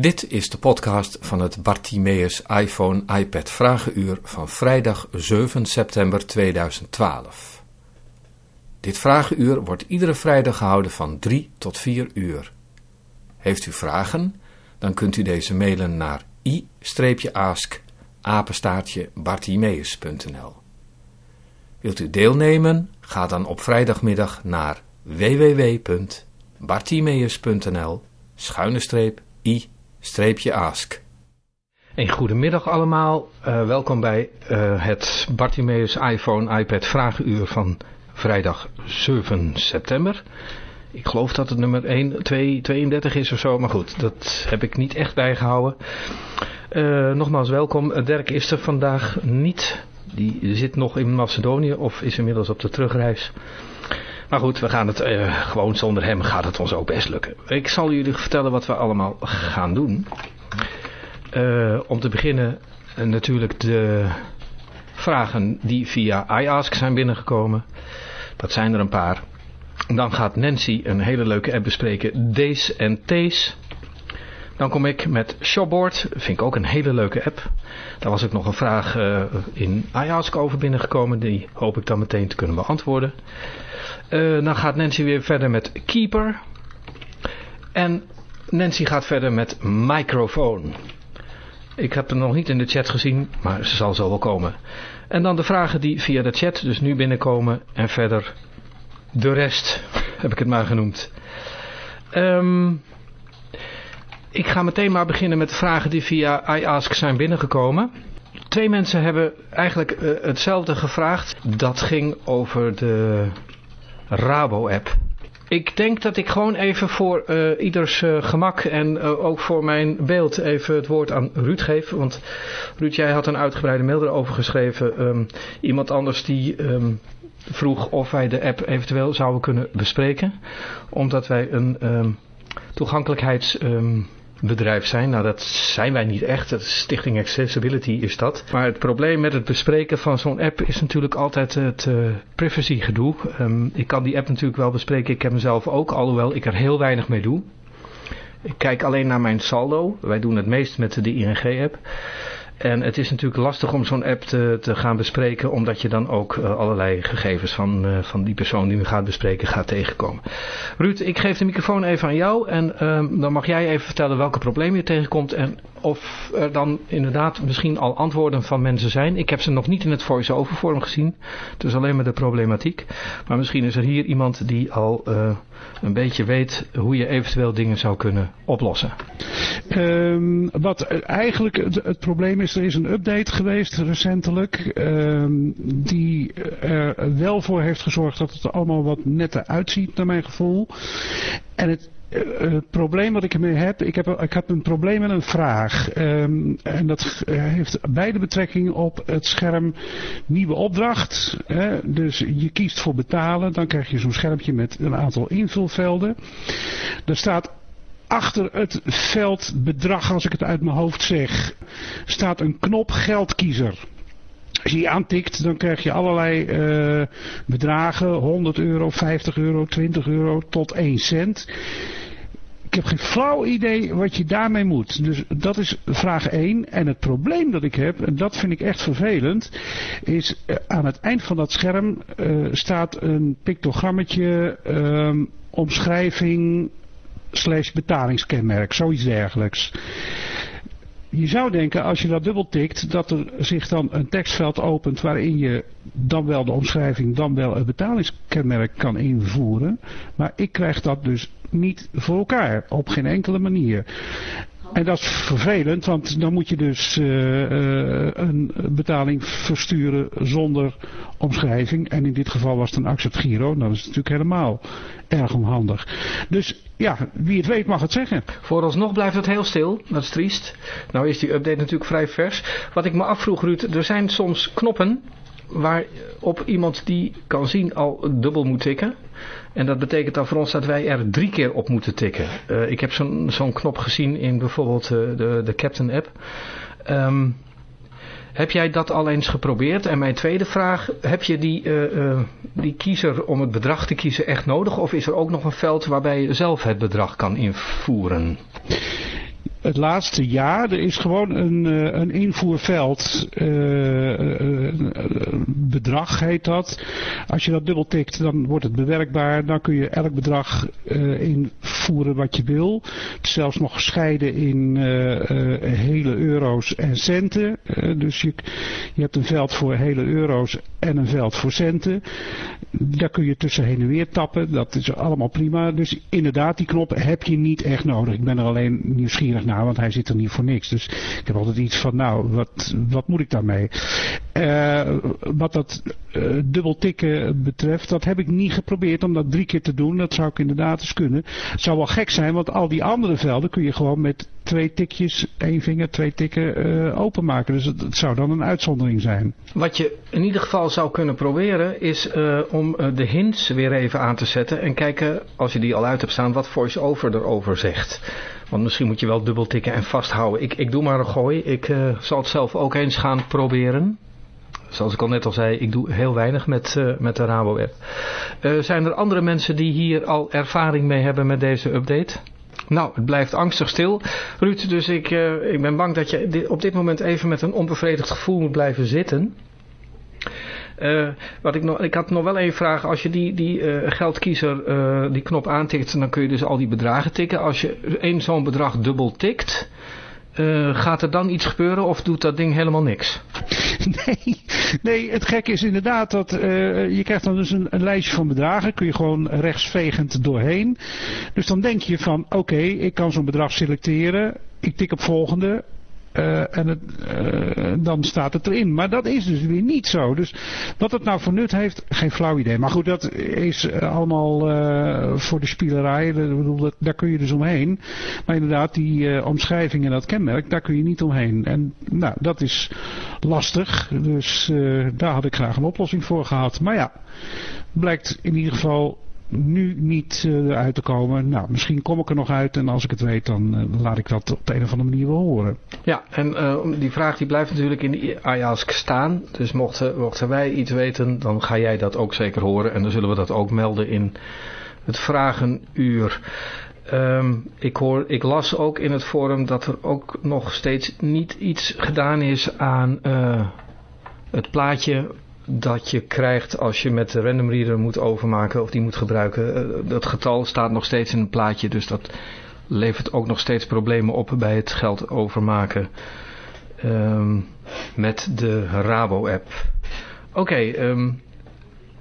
Dit is de podcast van het Bartimeus iPhone iPad Vragenuur van vrijdag 7 september 2012. Dit vragenuur wordt iedere vrijdag gehouden van 3 tot 4 uur. Heeft u vragen? Dan kunt u deze mailen naar i-ask apenstaartje bartimeus.nl Wilt u deelnemen? Ga dan op vrijdagmiddag naar www.bartimeus.nl schuine streep i-ask. Een goedemiddag allemaal, uh, welkom bij uh, het Bartimeus iPhone iPad vragenuur van vrijdag 7 september. Ik geloof dat het nummer 1, 2, 32 is of zo, maar goed, dat heb ik niet echt bijgehouden. Uh, nogmaals welkom, Dirk is er vandaag niet, die zit nog in Macedonië of is inmiddels op de terugreis. Maar goed, we gaan het uh, gewoon zonder hem gaat het ons ook best lukken. Ik zal jullie vertellen wat we allemaal gaan doen. Uh, om te beginnen uh, natuurlijk de vragen die via iAsk zijn binnengekomen. Dat zijn er een paar. Dan gaat Nancy een hele leuke app bespreken. Days en T's. Dan kom ik met Shopboard. Vind ik ook een hele leuke app. Daar was ook nog een vraag uh, in iAsk over binnengekomen. Die hoop ik dan meteen te kunnen beantwoorden. Uh, dan gaat Nancy weer verder met Keeper. En Nancy gaat verder met Microphone. Ik heb hem nog niet in de chat gezien, maar ze zal zo wel komen. En dan de vragen die via de chat dus nu binnenkomen. En verder de rest, heb ik het maar genoemd. Um, ik ga meteen maar beginnen met de vragen die via iAsk zijn binnengekomen. Twee mensen hebben eigenlijk uh, hetzelfde gevraagd. Dat ging over de Rabo-app. Ik denk dat ik gewoon even voor uh, ieders uh, gemak en ook voor mijn beeld even het woord aan Ruud geef. Want Ruud, jij had een uitgebreide mail erover geschreven. Um, iemand anders die um, vroeg of wij de app eventueel zouden kunnen bespreken. Omdat wij een um, toegankelijkheids bedrijf zijn. Nou, dat zijn wij niet echt. Stichting Accessibility is dat. Maar het probleem met het bespreken van zo'n app is natuurlijk altijd het uh, privacy gedoe. Um, ik kan die app natuurlijk wel bespreken. Ik heb mezelf ook, alhoewel ik er heel weinig mee doe. Ik kijk alleen naar mijn saldo. Wij doen het meest met de ING-app. En het is natuurlijk lastig om zo'n app te, te, gaan bespreken, omdat je dan ook uh, allerlei gegevens van, uh, van die persoon die we gaat bespreken gaat tegenkomen. Ruud, ik geef de microfoon even aan jou en uh, dan mag jij even vertellen welke problemen je tegenkomt en of er dan inderdaad misschien al antwoorden van mensen zijn. Ik heb ze nog niet in het voice-over vorm gezien, dus alleen maar de problematiek. Maar misschien is er hier iemand die al uh, een beetje weet hoe je eventueel dingen zou kunnen oplossen. Um, wat eigenlijk het, probleem is, er is een update geweest recentelijk um, die er wel voor heeft gezorgd dat het er allemaal wat netter uitziet naar mijn gevoel. En het het probleem wat ik ermee heb, ik heb, ik heb een probleem met een vraag. Um, en dat heeft beide betrekking op het scherm nieuwe opdracht. Hè? Dus je kiest voor betalen, dan krijg je zo'n schermpje met een aantal invulvelden. Er staat achter het veld bedrag, als ik het uit mijn hoofd zeg, staat een knop geldkiezer. Als je die aantikt, dan krijg je allerlei uh, bedragen, 100 euro, 50 euro, 20 euro tot 1 cent. Ik heb geen flauw idee wat je daarmee moet. Dus dat is vraag 1. En het probleem dat ik heb, en dat vind ik echt vervelend, is uh, aan het eind van dat scherm uh, staat een pictogrammetje, uh, omschrijving, slash betalingskenmerk, zoiets dergelijks. Je zou denken, als je dat dubbel tikt, dat er zich dan een tekstveld opent waarin je dan wel de omschrijving, dan wel het betalingskenmerk kan invoeren. Maar ik krijg dat dus niet voor elkaar, op geen enkele manier. En dat is vervelend, want dan moet je dus uh, uh, een betaling versturen zonder omschrijving. En in dit geval was het een accept giro. Dat is natuurlijk helemaal erg onhandig. Dus ja, wie het weet mag het zeggen. Vooralsnog blijft het heel stil, dat is triest. Nou is die update natuurlijk vrij vers. Wat ik me afvroeg Ruud, er zijn soms knoppen waarop iemand die kan zien al dubbel moet tikken. En dat betekent dan voor ons dat wij er drie keer op moeten tikken. Uh, ik heb zo'n zo'n knop gezien in bijvoorbeeld uh, de, de Captain app. Um, heb jij dat al eens geprobeerd? En mijn tweede vraag, heb je die, uh, die kiezer om het bedrag te kiezen echt nodig? Of is er ook nog een veld waarbij je zelf het bedrag kan invoeren? Het laatste jaar, er is gewoon een, een invoerveld, bedrag heet dat. Als je dat dubbel tikt, dan wordt het bewerkbaar. Dan kun je elk bedrag invoeren wat je wil. Zelfs nog gescheiden in hele euro's en centen. dus je, je hebt een veld voor hele euro's en een veld voor centen. Daar kun je tussen heen en weer tappen. Dat is allemaal prima. Dus inderdaad, die knop heb je niet echt nodig. Ik ben er alleen nieuwsgierig naar, want hij zit er niet voor niks. Dus ik heb altijd iets van, nou, wat, wat moet ik daarmee? Uh, wat dat uh, dubbel tikken betreft, dat heb ik niet geprobeerd om dat drie keer te doen. Dat zou ik inderdaad eens kunnen. Het zou wel gek zijn, want al die andere velden kun je gewoon met twee tikjes, één vinger, twee tikken uh, openmaken. Dus het, zou dan een uitzondering zijn. Wat je in ieder geval zou kunnen proberen is om de hints weer even aan te zetten en kijken, als je die al uit hebt staan, wat voice-over erover zegt. Want misschien moet je wel dubbel tikken en vasthouden. Ik, ik doe maar een gooi. Ik zal het zelf ook eens gaan proberen. Zoals ik al net al zei, ik doe heel weinig met, met de Rabo-app. zijn er andere mensen die hier al ervaring mee hebben met deze update? Nou, het blijft angstig stil. Ruud, dus ik, ik ben bang dat je op dit moment even met een onbevredigd gevoel moet blijven zitten. Uh, wat ik, nog, ik had nog wel één vraag. Als je die, die uh, geldkiezer, die knop aantikt, dan kun je dus al die bedragen tikken. Als je één zo'n bedrag dubbel tikt, gaat er dan iets gebeuren of doet dat ding helemaal niks? Nee, nee het gekke is inderdaad dat je krijgt dan dus een, lijstje van bedragen. Kun je gewoon rechtsvegend doorheen. Dus dan denk je van oké, ik kan zo'n bedrag selecteren. Ik tik op volgende. Uh, en het, uh, dan staat het erin. Maar dat is dus weer niet zo. Dus wat het nou voor nut heeft, geen flauw idee. Maar goed, dat is allemaal uh, voor de spielerij. Dat, daar kun je dus omheen. Maar inderdaad, die omschrijving en dat kenmerk, daar kun je niet omheen. En nou, dat is lastig. Dus daar had ik graag een oplossing voor gehad. Maar ja, blijkt in ieder geval nu niet uh, uit te komen. Nou, misschien kom ik er nog uit en als ik het weet, dan uh, laat ik dat op de een of andere manier wel horen. Ja, en uh, die vraag die blijft natuurlijk in de Ayask staan. Dus mochten, wij iets weten, dan ga jij dat ook zeker horen. En dan zullen we dat ook melden in het vragenuur. Um, ik, hoor, ik las ook in het forum dat er ook nog steeds niet iets gedaan is aan het plaatje dat je krijgt als je met de random reader moet overmaken of die moet gebruiken. Eh, dat getal staat nog steeds in een plaatje, dus dat levert ook nog steeds problemen op bij het geld overmaken um, met de Rabo-app. Oké, okay, um,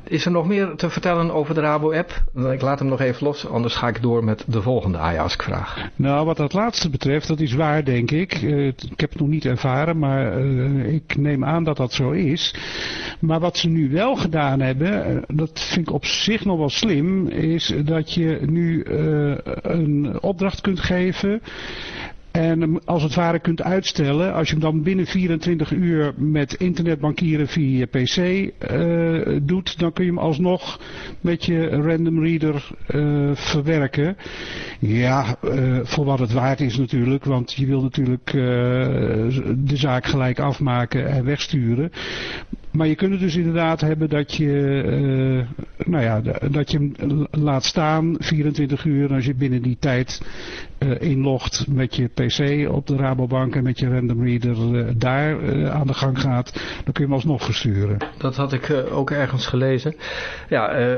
is er nog meer te vertellen over de Rabo-app? Ik laat hem nog even los, anders ga ik door met de volgende Ajax-vraag. Nou, wat dat laatste betreft, dat is waar, denk ik. Uh, ik heb het nog niet ervaren, maar uh, ik neem aan dat dat zo is. Maar wat ze nu wel gedaan hebben, uh, dat vind ik op zich nog wel slim, is dat je nu een opdracht kunt geven en als het ware kunt uitstellen, als je hem dan binnen 24 uur met internetbankieren via pc uh, doet, dan kun je hem alsnog met je random reader uh, verwerken. Ja, uh, voor wat het waard is natuurlijk, want je wil natuurlijk de zaak gelijk afmaken en wegsturen. Maar je kunt het dus inderdaad hebben dat je, uh, nou ja, dat je hem laat staan 24 uur. En als je binnen die tijd uh, inlogt met je pc op de Rabobank en met je random reader uh, daar aan de gang gaat, dan kun je hem alsnog versturen. Dat had ik ook ergens gelezen. Ja,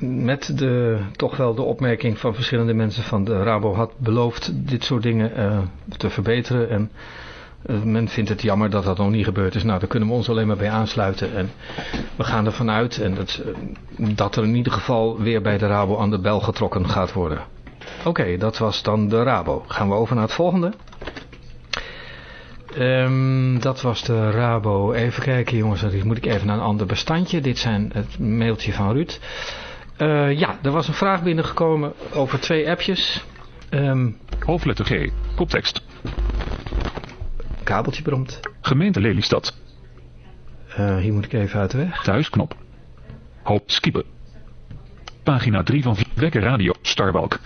met de, toch wel de opmerking van verschillende mensen van de Rabo had beloofd dit soort dingen te verbeteren en... Uh, men vindt het jammer dat dat nog niet gebeurd is. Nou, daar kunnen we ons alleen maar bij aansluiten. En we gaan ervan uit en dat, uh, dat er in ieder geval weer bij de Rabo aan de bel getrokken gaat worden. Oké, dat was dan de Rabo. Gaan we over naar het volgende. Um, dat was de Rabo. Even kijken jongens, dan moet ik even naar een ander bestandje. Dit zijn het mailtje van Ruud. Uh, ja, er was een vraag binnengekomen over twee appjes. Um, Hoofdletter G, koptekst kabeltje bromt. Gemeente Lelystad. Uh, hier moet ik even uit de weg. Thuisknop. Hoop skippen. Pagina 3 van Wekker Radio, Starwalk.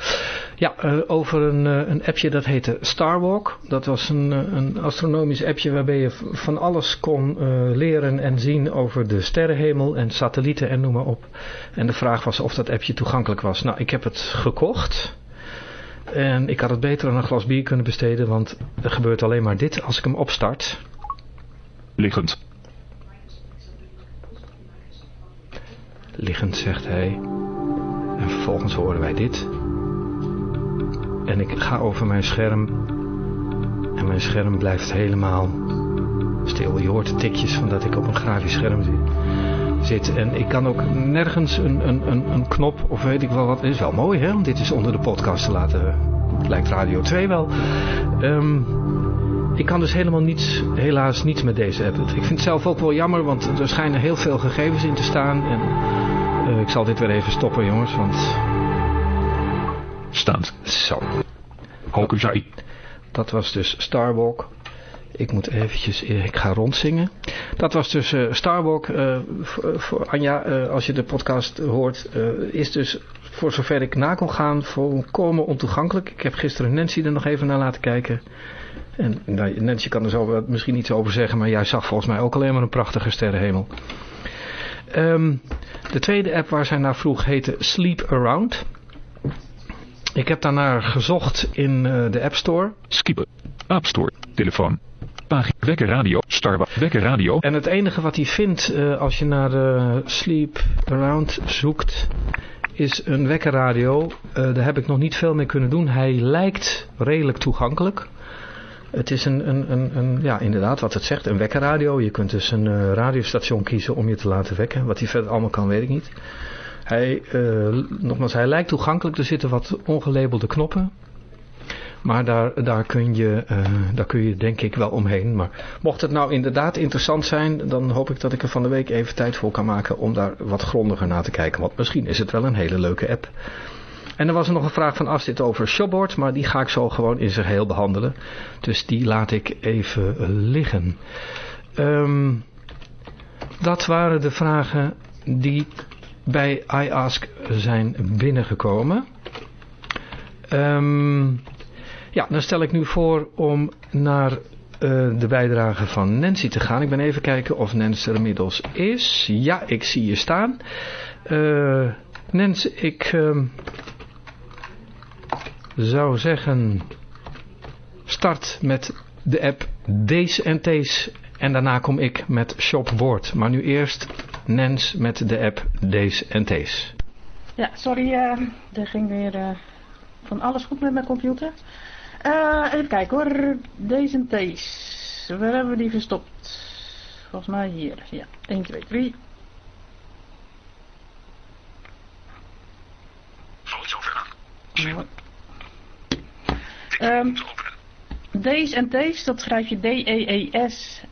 Ja, uh, over een, uh, een appje dat heette Starwalk. Dat was een, een astronomisch appje waarbij je van alles kon leren en zien over de sterrenhemel en satellieten en noem maar op. En de vraag was of dat appje toegankelijk was. Nou, ik heb het gekocht. En ik had het beter aan een glas bier kunnen besteden, want er gebeurt alleen maar dit als ik hem opstart. Liggend. Liggend, zegt hij. En vervolgens horen wij dit. En ik ga over mijn scherm. En mijn scherm blijft helemaal stil. Je hoort de tikjes van dat ik op een grafisch scherm zit. En ik kan ook nergens een, een, een, een knop of weet ik wel wat. Het is wel mooi hè, om dit is onder de podcast te laten. Lijkt Radio 2 wel. Ehm, ik kan dus helemaal niets, helaas niets met deze app. Ik vind het zelf ook wel jammer, want er schijnen heel veel gegevens in te staan. En uh, ik zal dit weer even stoppen jongens, want... Staand. Zo. Hokusai. Dat was dus Starwalk. Ik moet eventjes, ik ga rondzingen. Dat was dus uh, Starwalk. Uh, voor Anja, als je de podcast hoort, is dus voor zover ik na kon gaan volkomen ontoegankelijk. Ik heb gisteren Nancy er nog even naar laten kijken. En nou, Nancy kan er zo misschien iets over zeggen, maar jij zag volgens mij ook alleen maar een prachtige sterrenhemel. Um, de tweede app waar zij naar vroeg heette Sleep Around. Ik heb daarnaar gezocht in de App Store. Skipper. App Store. Telefoon. Pagina. Radio. Starwa. Wekker radio. En het enige wat hij vindt uh, als je naar uh, Sleep Around zoekt is een wekkerradio. daar heb ik nog niet veel mee kunnen doen. Hij lijkt redelijk toegankelijk. Het is een, een, een, een, ja, inderdaad wat het zegt, een wekkerradio. Je kunt dus een uh, radiostation kiezen om je te laten wekken. Wat hij verder allemaal kan, weet ik niet. Hij, uh, nogmaals, hij lijkt toegankelijk. Er zitten wat ongelabelde knoppen. Maar daar, daar, kun je, uh, daar kun je denk ik wel omheen. Maar mocht het nou inderdaad interessant zijn, dan hoop ik dat ik er van de week even tijd voor kan maken om daar wat grondiger naar te kijken. Want misschien is het wel een hele leuke app. En er was nog een vraag van Astrid over Shopboard, maar die ga ik zo gewoon in zijn geheel behandelen. Dus die laat ik even liggen. Um, dat waren de vragen die bij iAsk zijn binnengekomen. Um, ja, dan stel ik nu voor om naar uh, de bijdrage van Nancy te gaan. Ik ben even kijken of Nancy er inmiddels is. Ja, ik zie je staan. Uh, Nancy, ik... Uh, zou zeggen, start met de app Deze en Tees en daarna kom ik met Shopboard. Maar nu eerst Nens met de app Deze en Tees. Ja, sorry, uh, er ging weer van alles goed met mijn computer. Uh, even kijken hoor, Deze en Tees. Waar hebben we die verstopt? Volgens mij hier, ja. 1, 2, 3. Zal het zover aan? Ja. Um, D's en T's, dat schrijf je D-E-E-S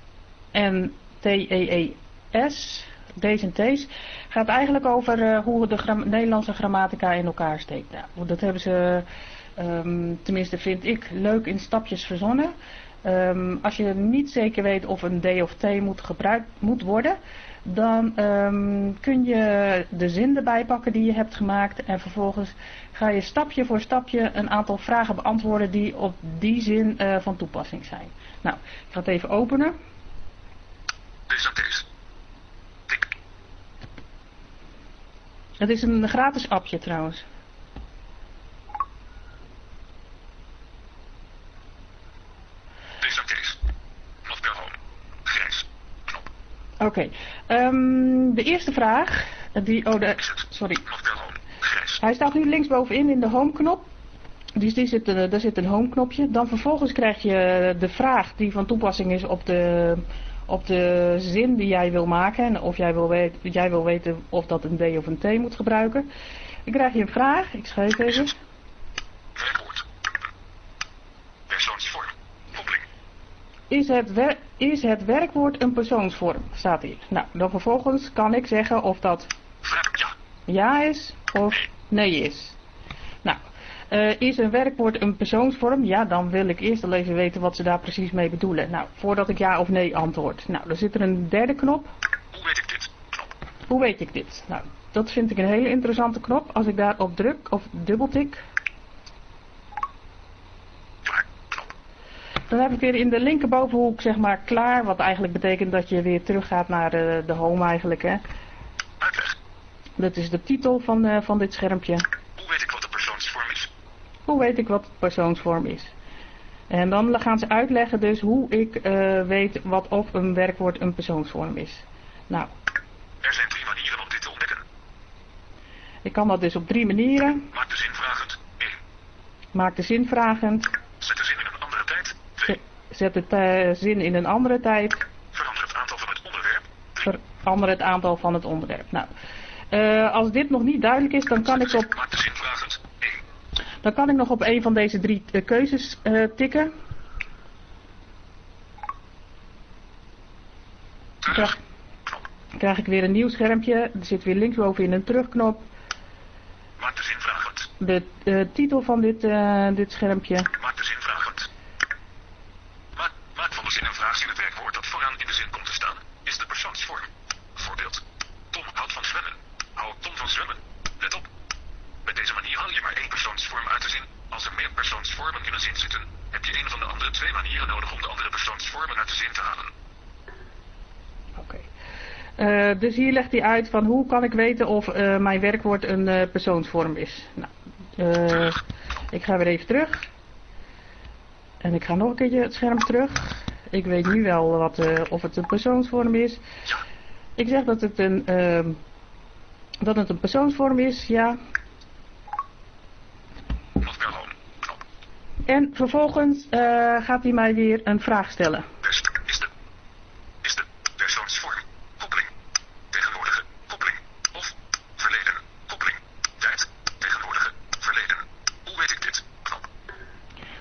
en T-E-E-S. D's en T's. Gaat eigenlijk over uh, hoe de gram Nederlandse grammatica in elkaar steekt. Nou, dat hebben ze, um, tenminste vind ik, leuk in stapjes verzonnen. Um, als je niet zeker weet of een D of T moet gebruikt moet worden, dan um, kun je de zin erbij pakken die je hebt gemaakt en vervolgens ga je stapje voor stapje een aantal vragen beantwoorden die op die zin uh, van toepassing zijn. Nou, ik ga het even openen. Tik. Het is een gratis appje trouwens. Deze deze. Knoppel Grijs. Knop. Oké. Okay. Um, de eerste vraag. Die, oh, de, sorry. Hij staat nu linksbovenin in de home knop. Dus die zit, uh, daar zit een home knopje. Dan vervolgens krijg je de vraag die van toepassing is op de, op de zin die jij wil maken. En of jij wil, weten, jij wil weten of dat een D of een T moet gebruiken. Dan krijg je een vraag. Ik schrijf even. Werkwoord. Persoonsvorm. Koppeling. Is het, wer is het werkwoord een persoonsvorm? Staat hier. Nou, dan vervolgens kan ik zeggen of dat ja. ja is of nee is. Nou, uh, is een werkwoord een persoonsvorm? Ja, dan wil ik eerst al even weten wat ze daar precies mee bedoelen. Nou, voordat ik ja of nee antwoord. Nou, dan zit er een derde knop. Hoe weet ik dit? Knop. Hoe weet ik dit? Nou, dat vind ik een hele interessante knop. Als ik daarop druk of dubbeltik, Klaar. Knop. Dan heb ik weer in de linkerbovenhoek zeg maar klaar. Wat eigenlijk betekent dat je weer teruggaat naar de, de home eigenlijk. Hè. Uitleg. Dat is de titel van, uh, van dit schermpje. Hoe weet ik wat de persoonsvorm is? Hoe weet ik wat persoonsvorm is? En dan gaan ze uitleggen dus hoe ik eh, weet wat of een werkwoord een persoonsvorm is. Nou. Er zijn drie manieren om dit te ontdekken. Ik kan dat dus op drie manieren. Maak de zin vragend. 1. Maak de zin vragend. Zet de zin in een andere tijd. 2. Zet de uh, zin in een andere tijd. Verander het aantal van het onderwerp. 3. Verander het aantal van het onderwerp. Nou, uh, als dit nog niet duidelijk is, dan kan ik op... Maak de zin vragend. 1. Dan kan ik nog op een van deze drie uh, keuzes tikken. Dan krijg ik weer een nieuw schermpje. Er zit weer linksbovenin een terugknop. Maak de zin vragend. De uh, titel van dit, dit schermpje. Maak de zin vragend. De zin een vraagzin het werkwoord dat vooraan in de zin komt te staan. Is de persoonsvorm. Voorbeeld. Tom houdt van zwemmen. Hou Tom van zwemmen. Let op. Met deze manier haal je maar één persoonsvorm uit de zin. Als er meer persoonsvormen in een zin zitten, heb je een van de andere twee manieren nodig om de andere persoonsvormen uit de zin te halen. Oké. Okay. Uh, dus hier legt hij uit van hoe kan ik weten of uh, mijn werkwoord een uh, persoonsvorm is. Nou, ik ga weer even terug. En ik ga nog een keertje het scherm terug. Ik weet nu wel wat, of het een persoonsvorm is. Ik zeg dat het een, ehm, dat het een persoonsvorm is, ja. En vervolgens gaat hij mij weer een vraag stellen. Is de, is de persoonsvorm koppeling, tegenwoordige koppeling of verleden koppeling, tijd, tegenwoordige, verleden. Hoe weet ik dit? Knop.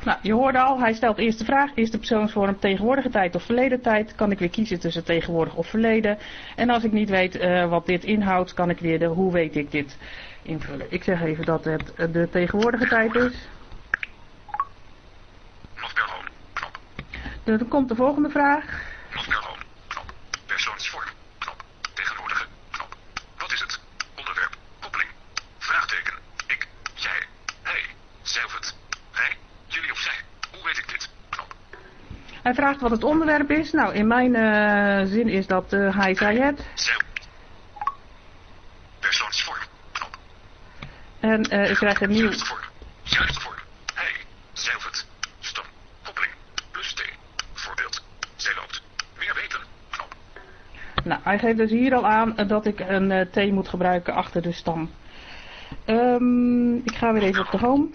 Nou, je hoorde al, hij stelt eerst de vraag, is de persoonsvorm tegenwoordige tijd of verleden tijd? Kan ik weer kiezen tussen tegenwoordig of verleden. En als ik niet weet uh, wat dit inhoudt, kan ik weer de hoe weet ik dit invullen. Ik zeg even dat het de tegenwoordige tijd is. Nog knop. Dan komt de volgende vraag. Nog knop. Persoonsvorm, knop. Tegenwoordige, knop. Wat is het? Onderwerp, koppeling. Vraagteken. Ik, jij, hij, zelf het. Hij, jullie of zij. Hoe weet ik dit? Knop. Hij vraagt wat het onderwerp is. Nou, in mijn uh, zin is dat hij, zij, het. Zelf. Persoonsvorm, knop. En uh, ik krijg een nieuw... Hij, zelf. Plus T. Weten. Nou, hij geeft dus hier al aan dat ik een T moet gebruiken achter de stam. Um, ik ga weer even op de home.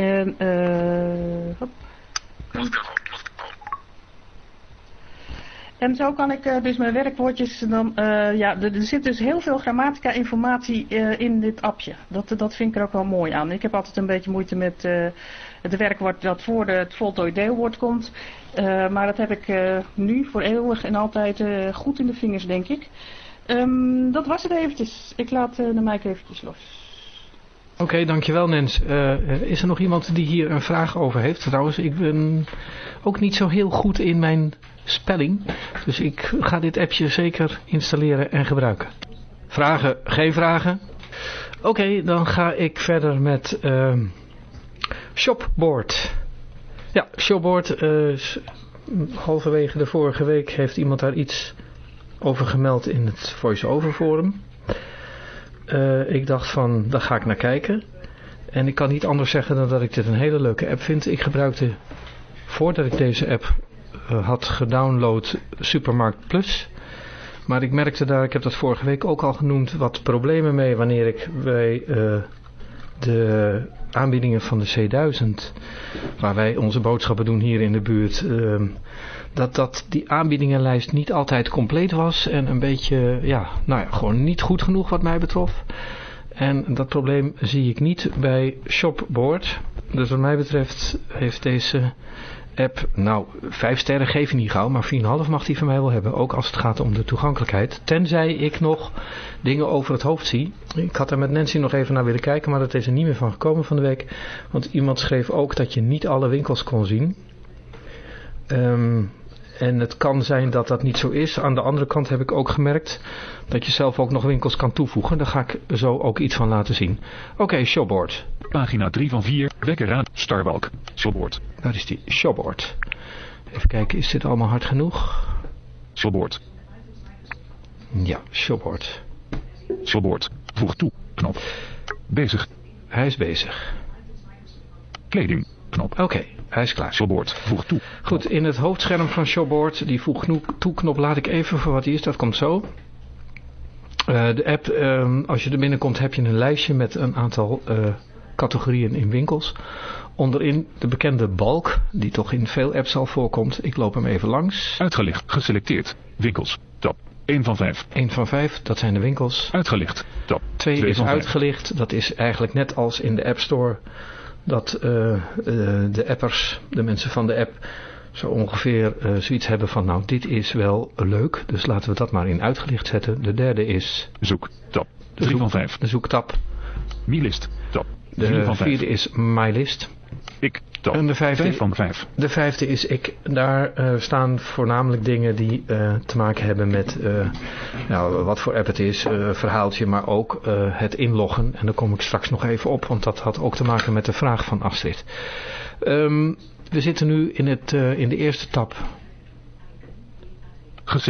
En, eh. En zo kan ik uh, dus mijn werkwoordjes dan, uh, ja, er, zit dus heel veel grammatica informatie uh, in dit appje. Dat, dat vind ik er ook wel mooi aan. Ik heb altijd een beetje moeite met het werkwoord dat voor de, het voltooid deelwoord komt. maar dat heb ik nu voor eeuwig en altijd goed in de vingers, denk ik. Um, dat was het eventjes. Ik laat de mic eventjes los. Oké, dankjewel Nens. Uh, is er nog iemand die hier een vraag over heeft? Trouwens, ik ben ook niet zo heel goed in mijn spelling. Dus ik ga dit appje zeker installeren en gebruiken. Vragen? Geen vragen? Oké, dan ga ik verder met uh, Shopboard. Ja, Shopboard. Uh, halverwege de vorige week heeft iemand daar iets over gemeld in het voice-over forum. Uh, ik dacht van, daar ga ik naar kijken. En ik kan niet anders zeggen dan dat ik dit een hele leuke app vind. Ik gebruikte, voordat ik deze app uh, had gedownload, Supermarkt Plus. Maar ik merkte daar, ik heb dat vorige week ook al genoemd, wat problemen mee wanneer ik bij uh, de aanbiedingen van de C1000, waar wij onze boodschappen doen hier in de buurt, uh, dat, dat die aanbiedingenlijst niet altijd compleet was en een beetje, ja, nou ja, gewoon niet goed genoeg wat mij betrof. En dat probleem zie ik niet bij Shopboard. Dus wat mij betreft heeft deze app, nou, 5 sterren geef je niet gauw, maar 4,5 mag die van mij wel hebben. Ook als het gaat om de toegankelijkheid. Tenzij ik nog dingen over het hoofd zie. Ik had er met Nancy nog even naar willen kijken, maar dat is er niet meer van gekomen van de week. Want iemand schreef ook dat je niet alle winkels kon zien. Um, en het kan zijn dat dat niet zo is. Aan de andere kant heb ik ook gemerkt dat je zelf ook nog winkels kan toevoegen. Daar ga ik zo ook iets van laten zien. Oké, okay, shopboard. Pagina 3 van 4, wekker Starbalk, shopboard. Daar is die shopboard. Even kijken, is dit allemaal hard genoeg? Shopboard. Ja, shopboard. Shopboard. Voeg toe, knop. Bezig. hij is bezig. Kleding. Knop. Oké, hij is klaar. Showboard. Voeg toe. Goed, in het hoofdscherm van Showboard, die voeg toe knop laat ik even voor wat die is. Dat komt zo. Uh, de app, um, als je er binnenkomt heb je een lijstje met een aantal uh, categorieën in winkels. Onderin de bekende balk, die toch in veel apps al voorkomt. Ik loop hem even langs. Uitgelicht, geselecteerd. Winkels, tab 1 van 5. 1 van 5, dat zijn de winkels. Uitgelicht, tab 2 is uitgelicht, dat is eigenlijk net als in de App Store. Dat uh, uh, de appers, de mensen van de app, zo ongeveer uh, zoiets hebben van nou dit is wel leuk. Dus laten we dat maar in uitgelicht zetten. De derde is... Zoek, tab 3 van 5. De zoektab. Mi-list, de vierde is MyList. Ik, top. En de vijfde, 5 van 5. De vijfde is ik. Daar uh, staan voornamelijk dingen die uh, te maken hebben met uh, nou, wat voor app het is, verhaaltje, maar ook het inloggen. En daar kom ik straks nog even op, want dat had ook te maken met de vraag van Astrid. Um, we zitten nu in, het, in de eerste tab.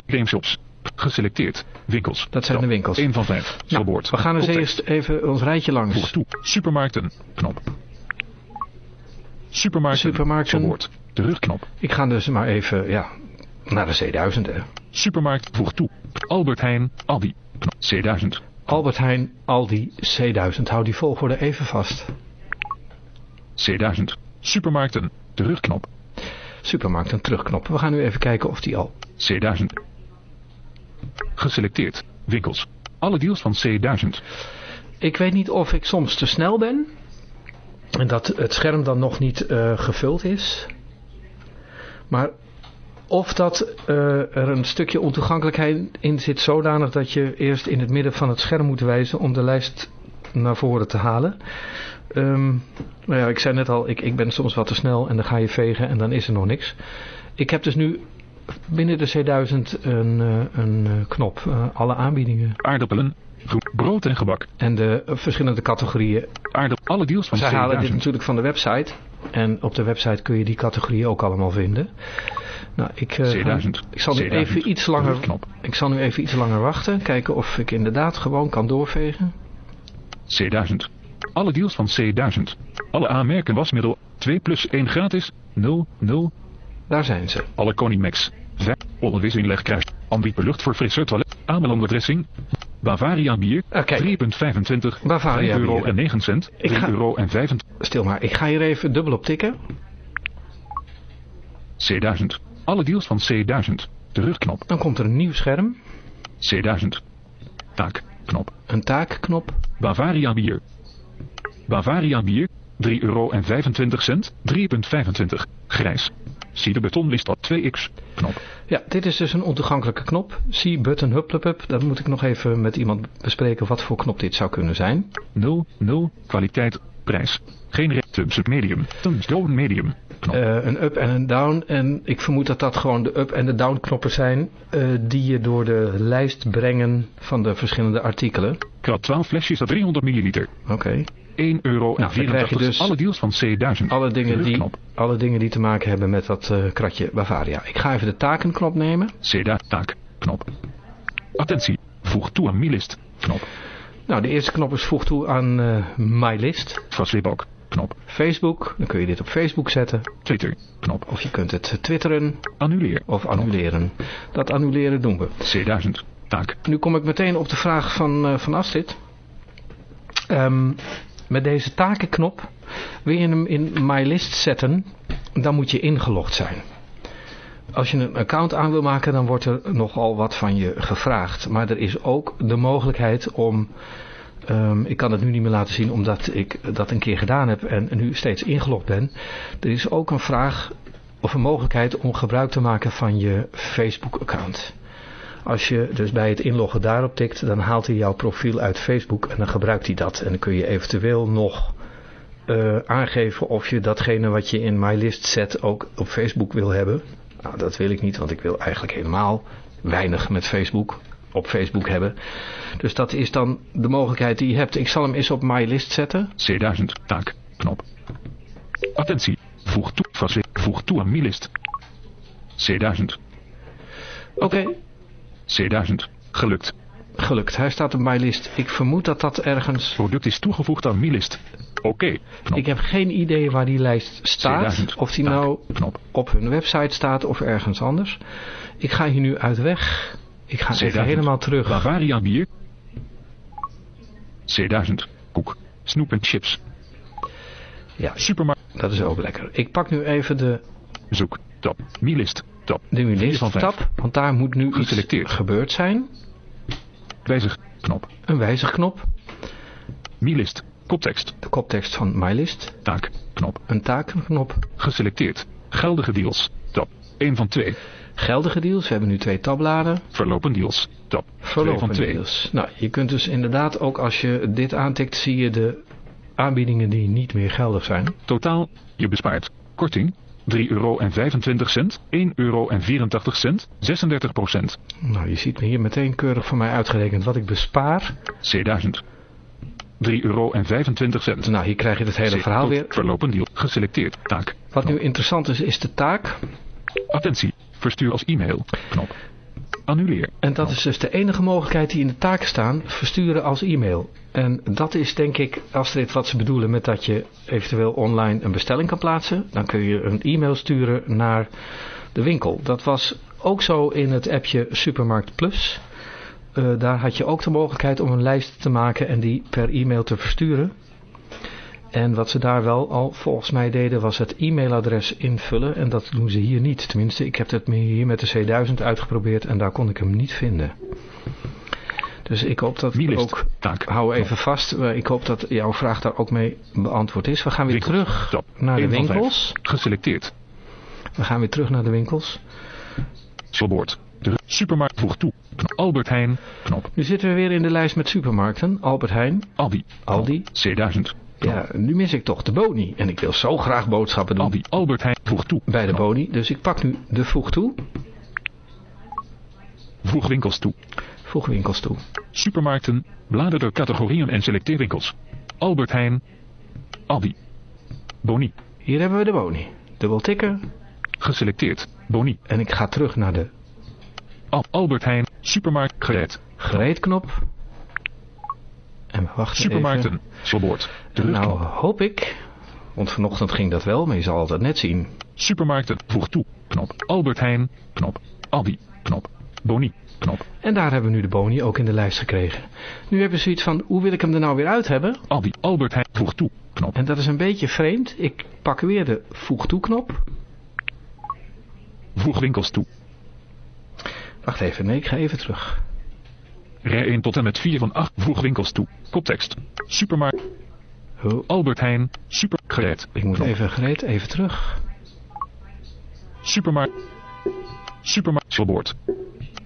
Gameshops. Geselecteerd. Winkels. Dat zijn de winkels. 1 van 5. Nou, we gaan eens eerst even ons rijtje langs. Voeg toe. Supermarkten. Knop. Supermarkten. Supermarkten. Terugknop. Ik ga dus maar even, ja, naar de C1000 hè. Supermarkt. Voeg toe. Albert Heijn. Aldi. Knop. C1000. Albert Heijn. Aldi. C1000. Hou die volgorde even vast. C1000. Supermarkten. Terugknop. Supermarkten. Terugknop. We gaan nu even kijken of die al... C1000. Geselecteerd. Winkels. Alle deals van C1000. Ik weet niet of ik soms te snel ben. En dat het scherm dan nog niet uh, gevuld is. Maar of dat uh, er een stukje ontoegankelijkheid in zit zodanig dat je eerst in het midden van het scherm moet wijzen om de lijst naar voren te halen. Um, nou ja, ik zei net al, ik, ik ben soms wat te snel en dan ga je vegen en dan is er nog niks. Ik heb dus nu binnen de C1000 een, eh, een eh, knop. Uh, alle aanbiedingen. Aardappelen, brood en gebak. En de verschillende categorieën. Aardappelen, alle deals van Zij C1000. halen dit natuurlijk van de website. En op de website kun je die categorieën ook allemaal vinden. Nou, ik, C1000. ik zal nu C1000. even iets langer. Ik zal nu even iets langer wachten. Kijken of ik inderdaad gewoon kan doorvegen. C1000. Alle deals van C1000. Alle aanmerken wasmiddel 2 plus 1 gratis 0 0. Daar zijn ze. Alle Konimax. 5. Onderwissinlegkruis. Ambipe lucht voor frisse toilet. Ameland dressing. Bavaria bier. Okay. 3,25. Bavaria 5 euro bier. en 9 cent. 3 ga- euro en 25. Stil maar, ik ga hier even dubbel op tikken. C1000. Alle deals van C1000. Terugknop. Dan komt er een nieuw scherm. C1000. Taak. Knop. Een taakknop. Bavaria bier. Bavaria bier. 3 euro en 25 cent. 3,25. Grijs. Zie de betonlist op 2x. Knop. Ja, dit is dus een ontoegankelijke knop. See button hupplepup. Dan moet ik nog even met iemand bespreken wat voor knop dit zou kunnen zijn. 0, 0. Kwaliteit. Prijs. Geen re- thumbs up medium. Thumbs down medium. Eh, een up en een down. En ik vermoed dat dat gewoon de up en de down knoppen zijn. eh, die je door de lijst brengen van de verschillende artikelen. Krat 12 flesjes à 300 milliliter. Oké. 1 euro en Nou, dan krijg je 84. dus Alle deals van C1000. Alle dingen, die, alle dingen die te maken hebben met dat eh, kratje Bavaria. Ik ga even de takenknop nemen. C1000. Taak. Knop. Attentie. Voeg toe aan mi-list. Knop. Nou, de eerste knop is voeg toe aan eh MyList. Facebok. Knop. Facebook, dan kun je dit op Facebook zetten. Twitter. Knop. Of je kunt het twitteren Annuleer. of annuleren. Dat annuleren doen we. C1000. Taak. Nu kom ik meteen op de vraag van, eh, van Astrid. Ehm, met deze takenknop, wil je hem in MyList zetten, dan moet je ingelogd zijn. Als je een account aan wil maken, dan wordt er nogal wat van je gevraagd. Maar er is ook de mogelijkheid om... ehm, ik kan het nu niet meer laten zien omdat ik dat een keer gedaan heb en nu steeds ingelogd ben. Er is ook een vraag of een mogelijkheid om gebruik te maken van je Facebook-account. Als je dus bij het inloggen daarop tikt, dan haalt hij jouw profiel uit Facebook en dan gebruikt hij dat. En dan kun je eventueel nog eh, aangeven of je datgene wat je in MyList zet ook op Facebook wil hebben. Nou, dat wil ik niet, want ik wil eigenlijk helemaal weinig met Facebook op Facebook hebben. Dus dat is dan de mogelijkheid die je hebt. Ik zal hem eens op MyList zetten. C1000. Taak. Knop. Attentie. Voeg toe. Voeg toe aan mi-list. C1000. Oké, C1000. Gelukt. gelukt. Hij staat op MyList. Ik vermoed dat dat ergens... Product is toegevoegd aan mi-list. Oké. Ik heb geen idee waar die lijst staat. 2000. Of die Taak. nou Knop. op hun website staat of ergens anders. Ik ga hier nu uit weg. Ik ga even C1000. helemaal terug. Bavaria bier. C1000. Koek. Snoep en chips. Ja, Supermarkt. dat is ook lekker. Ik pak nu even de, Zoek. Mi-list. Tab. de list van tab. Want daar moet nu iets gebeurd zijn. Wijzig. Knop. Een wijzigknop. Mi-list. Koptekst. De koptekst van MyList. Taak. Knop. Een taakknop. Geselecteerd. Geldige deals. Tab. 1 van 2. Geldige deals. We hebben nu twee tabbladen. Verlopen deals. Tab. 2 Verlopen van 2. deals. Nou, je kunt dus inderdaad ook als je dit aantikt, zie je de aanbiedingen die niet meer geldig zijn. Totaal. Je bespaart. Korting. 3,25 euro. 1,84 euro. 36 procent. Nou, je ziet me hier meteen keurig voor mij uitgerekend wat ik bespaar. C1000. 3,25 euro. Nou, hier krijg je het hele verhaal weer. Verlopen deal. Geselecteerd. Taak. Wat nu interessant is, is de taak. Attentie. Verstuur als e-mail. Knop. Annuleer. En dat is dus de enige mogelijkheid die in de taken staan, versturen als e-mail. En dat is denk ik, Astrid, wat ze bedoelen met dat je eventueel online een bestelling kan plaatsen. Dan kun je een e-mail sturen naar de winkel. Dat was ook zo in het appje Supermarkt Plus. Eh, daar had je ook de mogelijkheid om een lijst te maken en die per e-mail te versturen. En wat ze daar wel al volgens mij deden was het e-mailadres invullen. En dat doen ze hier niet. Tenminste, ik heb het hier met de C1000 uitgeprobeerd en daar kon ik hem niet vinden. Dus ik hoop dat Mi-list. ook... Taak. Hou even vast. eh, Ik hoop dat jouw vraag daar ook mee beantwoord is. We gaan weer Winkels. terug naar de 1 van 5. winkels. Geselecteerd. We gaan weer terug naar de winkels. Slotwoord. De supermarkt voegt toe. Albert Heijn. Knop. Nu zitten we weer in de lijst met supermarkten. Albert Heijn, Aldi. Aldi. C1000. Ja, nu mis ik toch de Boni. En ik wil zo graag boodschappen doen Aldi. Albert Heijn. Voegt toe. bij de. Boni. Dus ik pak nu de voeg toe. Voeg winkels toe. Voeg winkels toe. Supermarkten. Blader door categorieën en selecteer winkels. Albert Heijn. Aldi. Boni. Hier hebben we de Boni. Dubbel tikken. Geselecteerd. Boni. En ik ga terug naar de Al Albert Heijn. Supermarkt. Gereed. gereedknop. En we wachten Supermarkten. even. Nou hoop ik, want vanochtend ging dat wel, maar je zal altijd net zien. Supermarkten. Voeg toe. Knop. Albert Heijn. Knop. Aldi. Knop. Boni. Knop. En daar hebben we nu de Boni ook in de lijst gekregen. Nu hebben we zoiets van, hoe wil ik hem er nou weer uit hebben? Aldi. Albert Heijn. Voeg toe. Knop. En dat is een beetje vreemd. Ik pak weer de voeg toe knop. Voeg winkels toe. Wacht even, nee, ik ga even terug. Rij 1 tot en met 4 van 8. Voeg winkels toe. Koptekst. Supermarkt. Oh, Albert Heijn. Super. Gereed. ik moet even gereed, even terug. Supermarkt. Supermarkt. Slotwoord.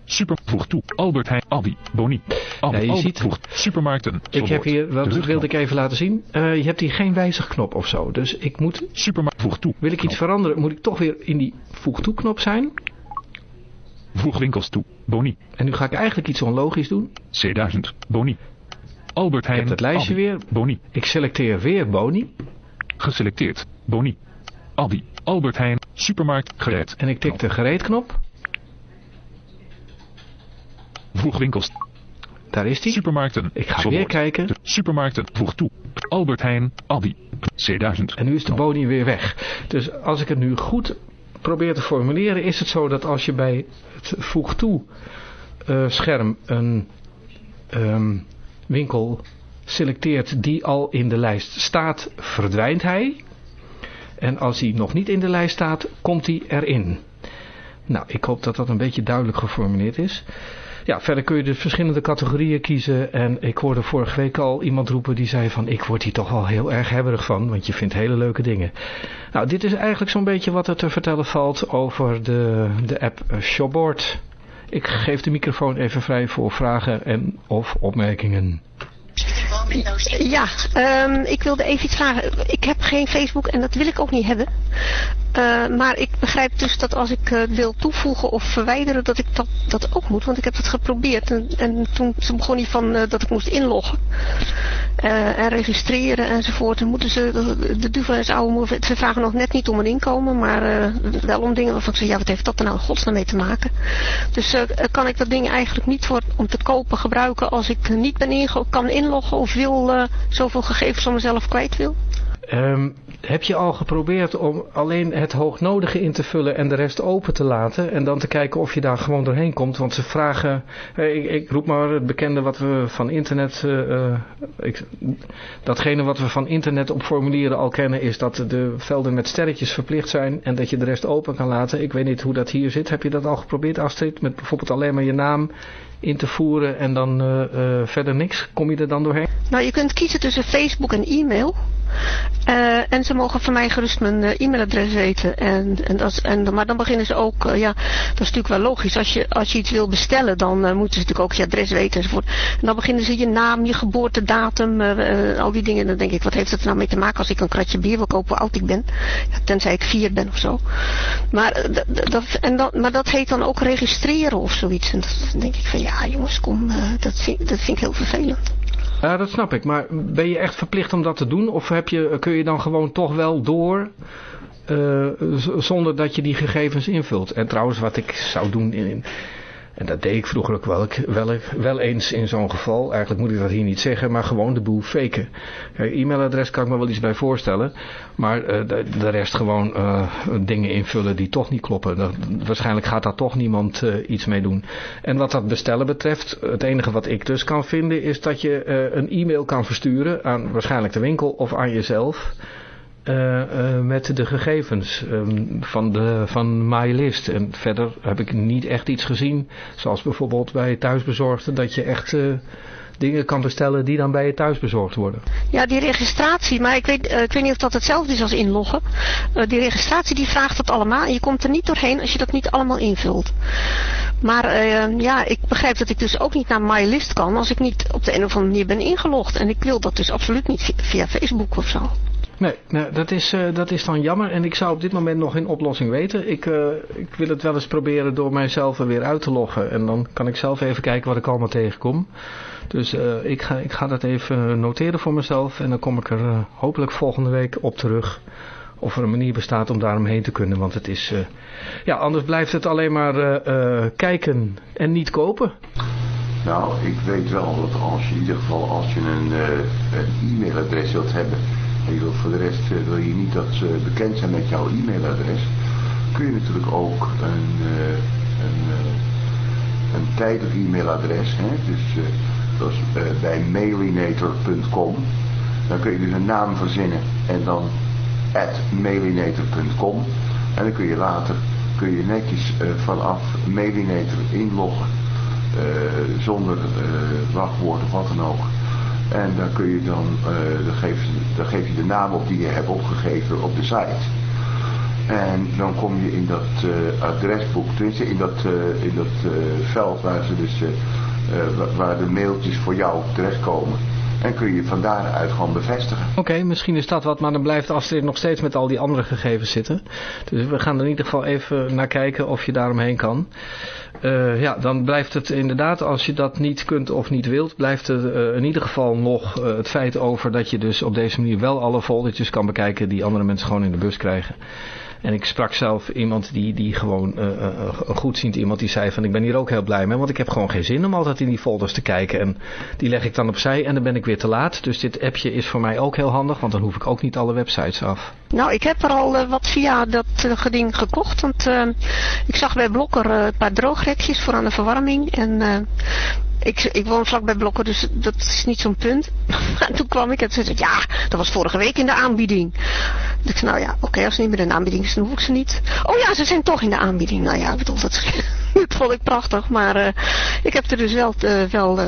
Super. Voeg toe. Albert Heijn. Aldi. Boni. Aldi. Ja, je Albert. ziet- Voeg. Supermarkten. Ik heb hier, wat wilde ik even laten zien. Eh, je hebt hier geen wijzigknop of zo. Dus ik moet, Supermarkt. Voeg toe. wil ik iets Knop. veranderen, moet ik toch weer in die voeg toe knop zijn. Voeg winkels toe. Boni. En nu ga ik eigenlijk iets onlogisch doen. C1000. Boni. Albert Heijn. heb het lijstje Aldi. weer. Boni. Ik selecteer weer Boni. Geselecteerd. Boni. Aldi. Albert Heijn. Supermarkt. Gereed. En ik tik de gereedknop. Voeg winkels. Daar is die. Supermarkten. Ik ga weer kijken. Supermarkten. Voeg toe. Albert Heijn. Aldi. C1000. En nu is de Boni weer weg. Dus als ik het nu goed probeer te formuleren, is het zo dat als je bij het voeg toe eh, scherm een ehm, winkel selecteert die al in de lijst staat, verdwijnt hij. En als hij nog niet in de lijst staat, komt hij erin. Nou, ik hoop dat dat een beetje duidelijk geformuleerd is. Ja, verder kun je de verschillende categorieën kiezen. En ik hoorde vorige week al iemand roepen die zei van... ik word hier toch wel heel erg hebberig van, want je vindt hele leuke dingen. Nou, dit is eigenlijk zo'n beetje wat er te vertellen valt over de, de app Shopboard. Ik geef de microfoon even vrij voor vragen en of opmerkingen. Ja, ehm, ik wilde even iets vragen. Ik heb geen Facebook en dat wil ik ook niet hebben. Eh, maar ik begrijp dus dat als ik eh, wil toevoegen of verwijderen, dat ik dat, dat ook moet. Want ik heb dat geprobeerd en, en toen, toen begon hij van eh, dat ik moest inloggen. en registreren enzovoort. Dan moeten ze, de, de duvel is oude moe, ze vragen nog net niet om een inkomen, maar wel om dingen waarvan ik zeg, ja wat heeft dat er nou godsnaam mee te maken. Dus kan ik dat ding eigenlijk niet voor, om te kopen gebruiken als ik niet ben kan inloggen of wil zoveel gegevens van mezelf kwijt wil? Um, heb je al geprobeerd om alleen het hoognodige in te vullen en de rest open te laten en dan te kijken of je daar gewoon doorheen komt? Want ze vragen, eh, ik, ik roep maar het bekende wat we van internet, ik, datgene wat we van internet op formulieren al kennen is dat de velden met sterretjes verplicht zijn en dat je de rest open kan laten. Ik weet niet hoe dat hier zit. Heb je dat al geprobeerd Astrid? Met bijvoorbeeld alleen maar je naam in te voeren en dan uh, verder niks? Kom je er dan doorheen? Nou, je kunt kiezen tussen Facebook en e-mail. Uh, en ze mogen van mij gerust mijn e-mailadres weten. En, en dat, en, maar dan beginnen ze ook, ja, dat is natuurlijk wel logisch. Als je, als je iets wil bestellen, dan moeten ze natuurlijk ook je adres weten enzovoort. En dan beginnen ze je naam, je geboortedatum, al die dingen. Dan denk ik, wat heeft het er nou mee te maken als ik een kratje bier wil kopen, hoe oud ik ben? Tenzij ik vier ben of zo. Maar, dat, en dan, maar dat heet dan ook registreren of zoiets. En dat denk ik van, ja, jongens, kom, dat, vind, dat vind ik heel vervelend. Ja, dat snap ik. Maar ben je echt verplicht om dat te doen? Of heb je, kun je dan gewoon toch wel door... Uh, zonder dat je die gegevens invult. En trouwens, wat ik zou doen in, en dat deed ik vroeger ook wel, wel, wel eens in zo'n geval. Eigenlijk moet ik dat hier niet zeggen, maar gewoon de boel faken. E-mailadres kan ik me wel iets bij voorstellen. Maar uh, de, rest gewoon uh, dingen invullen die toch niet kloppen. Waarschijnlijk gaat daar toch niemand uh, iets mee doen. En wat dat bestellen betreft, het enige wat ik dus kan vinden is dat je een e-mail kan versturen aan waarschijnlijk de winkel of aan jezelf. Uh, uh, met de gegevens um, van, de, van MyList. En verder heb ik niet echt iets gezien, zoals bijvoorbeeld bij thuisbezorgden, dat je echt uh, dingen kan bestellen die dan bij je thuis bezorgd worden. Ja, die registratie, maar ik weet, ik weet niet of dat hetzelfde is als inloggen. die registratie die vraagt dat allemaal en je komt er niet doorheen als je dat niet allemaal invult. Maar ja, ik begrijp dat ik dus ook niet naar MyList kan als ik niet op de een of andere manier ben ingelogd. En ik wil dat dus absoluut niet via Facebook of zo. Nee, nee dat, is, uh, dat is dan jammer. En ik zou op dit moment nog geen oplossing weten. Ik, uh, ik wil het wel eens proberen door mijzelf er weer uit te loggen. En dan kan ik zelf even kijken wat ik allemaal tegenkom. Dus uh, ik, ga, ik ga dat even noteren voor mezelf. En dan kom ik er hopelijk volgende week op terug. Of er een manier bestaat om daaromheen te kunnen. Want het is... ja, anders blijft het alleen maar kijken en niet kopen. Nou, ik weet wel dat als je in ieder geval als je een, een e-mailadres wilt hebben voor de rest eh, wil je niet dat ze bekend zijn met jouw e-mailadres, kun je natuurlijk ook een, uh, een, uh, een e-mailadres, dus dat is bij mailinator.com, dan kun je dus een naam verzinnen en dan at mailinator.com en dan kun je later kun je netjes vanaf Mailinator inloggen zonder wachtwoord of wat dan ook. En dan kun je dan, uh, dan, geef, dan geef je de naam op die je hebt opgegeven op de site. En dan kom je in dat uh, adresboek, tenminste in dat, uh, in dat veld waar, ze dus, waar de mailtjes voor jou terechtkomen. En kun je van daaruit gewoon bevestigen. Oké, misschien is dat wat, maar dan blijft Astrid nog steeds met al die andere gegevens zitten. Dus we gaan er in ieder geval even naar kijken of je daaromheen kan. Uh, ja, dan blijft het inderdaad, als je dat niet kunt of niet wilt, blijft er uh, in ieder geval nog uh, het feit over dat je dus op deze manier wel alle foldertjes kan bekijken die andere mensen gewoon in de bus krijgen. En ik sprak zelf iemand die, die gewoon uh, uh, goedziend iemand die zei van ik ben hier ook heel blij mee. Want ik heb gewoon geen zin om altijd in die folders te kijken. En die leg ik dan opzij en dan ben ik weer te laat. Dus dit appje is voor mij ook heel handig. Want dan hoef ik ook niet alle websites af. Nou, ik heb er al uh, wat via dat geding gekocht. Want ik zag bij Blokker een paar droogrekjes voor aan de verwarming. En ik, ik woon vlakbij Blokken, dus dat is niet zo'n punt. Maar toen kwam ik en zei ja, dat was vorige week in de aanbieding. Dus ik zei, nou ja, oké, als ze niet meer in de aanbieding is, dan hoef ik ze niet. Oh ja, ze zijn toch in de aanbieding. Nou ja, ik bedoel, dat, dat vond ik prachtig. Maar ik heb er dus wel, wel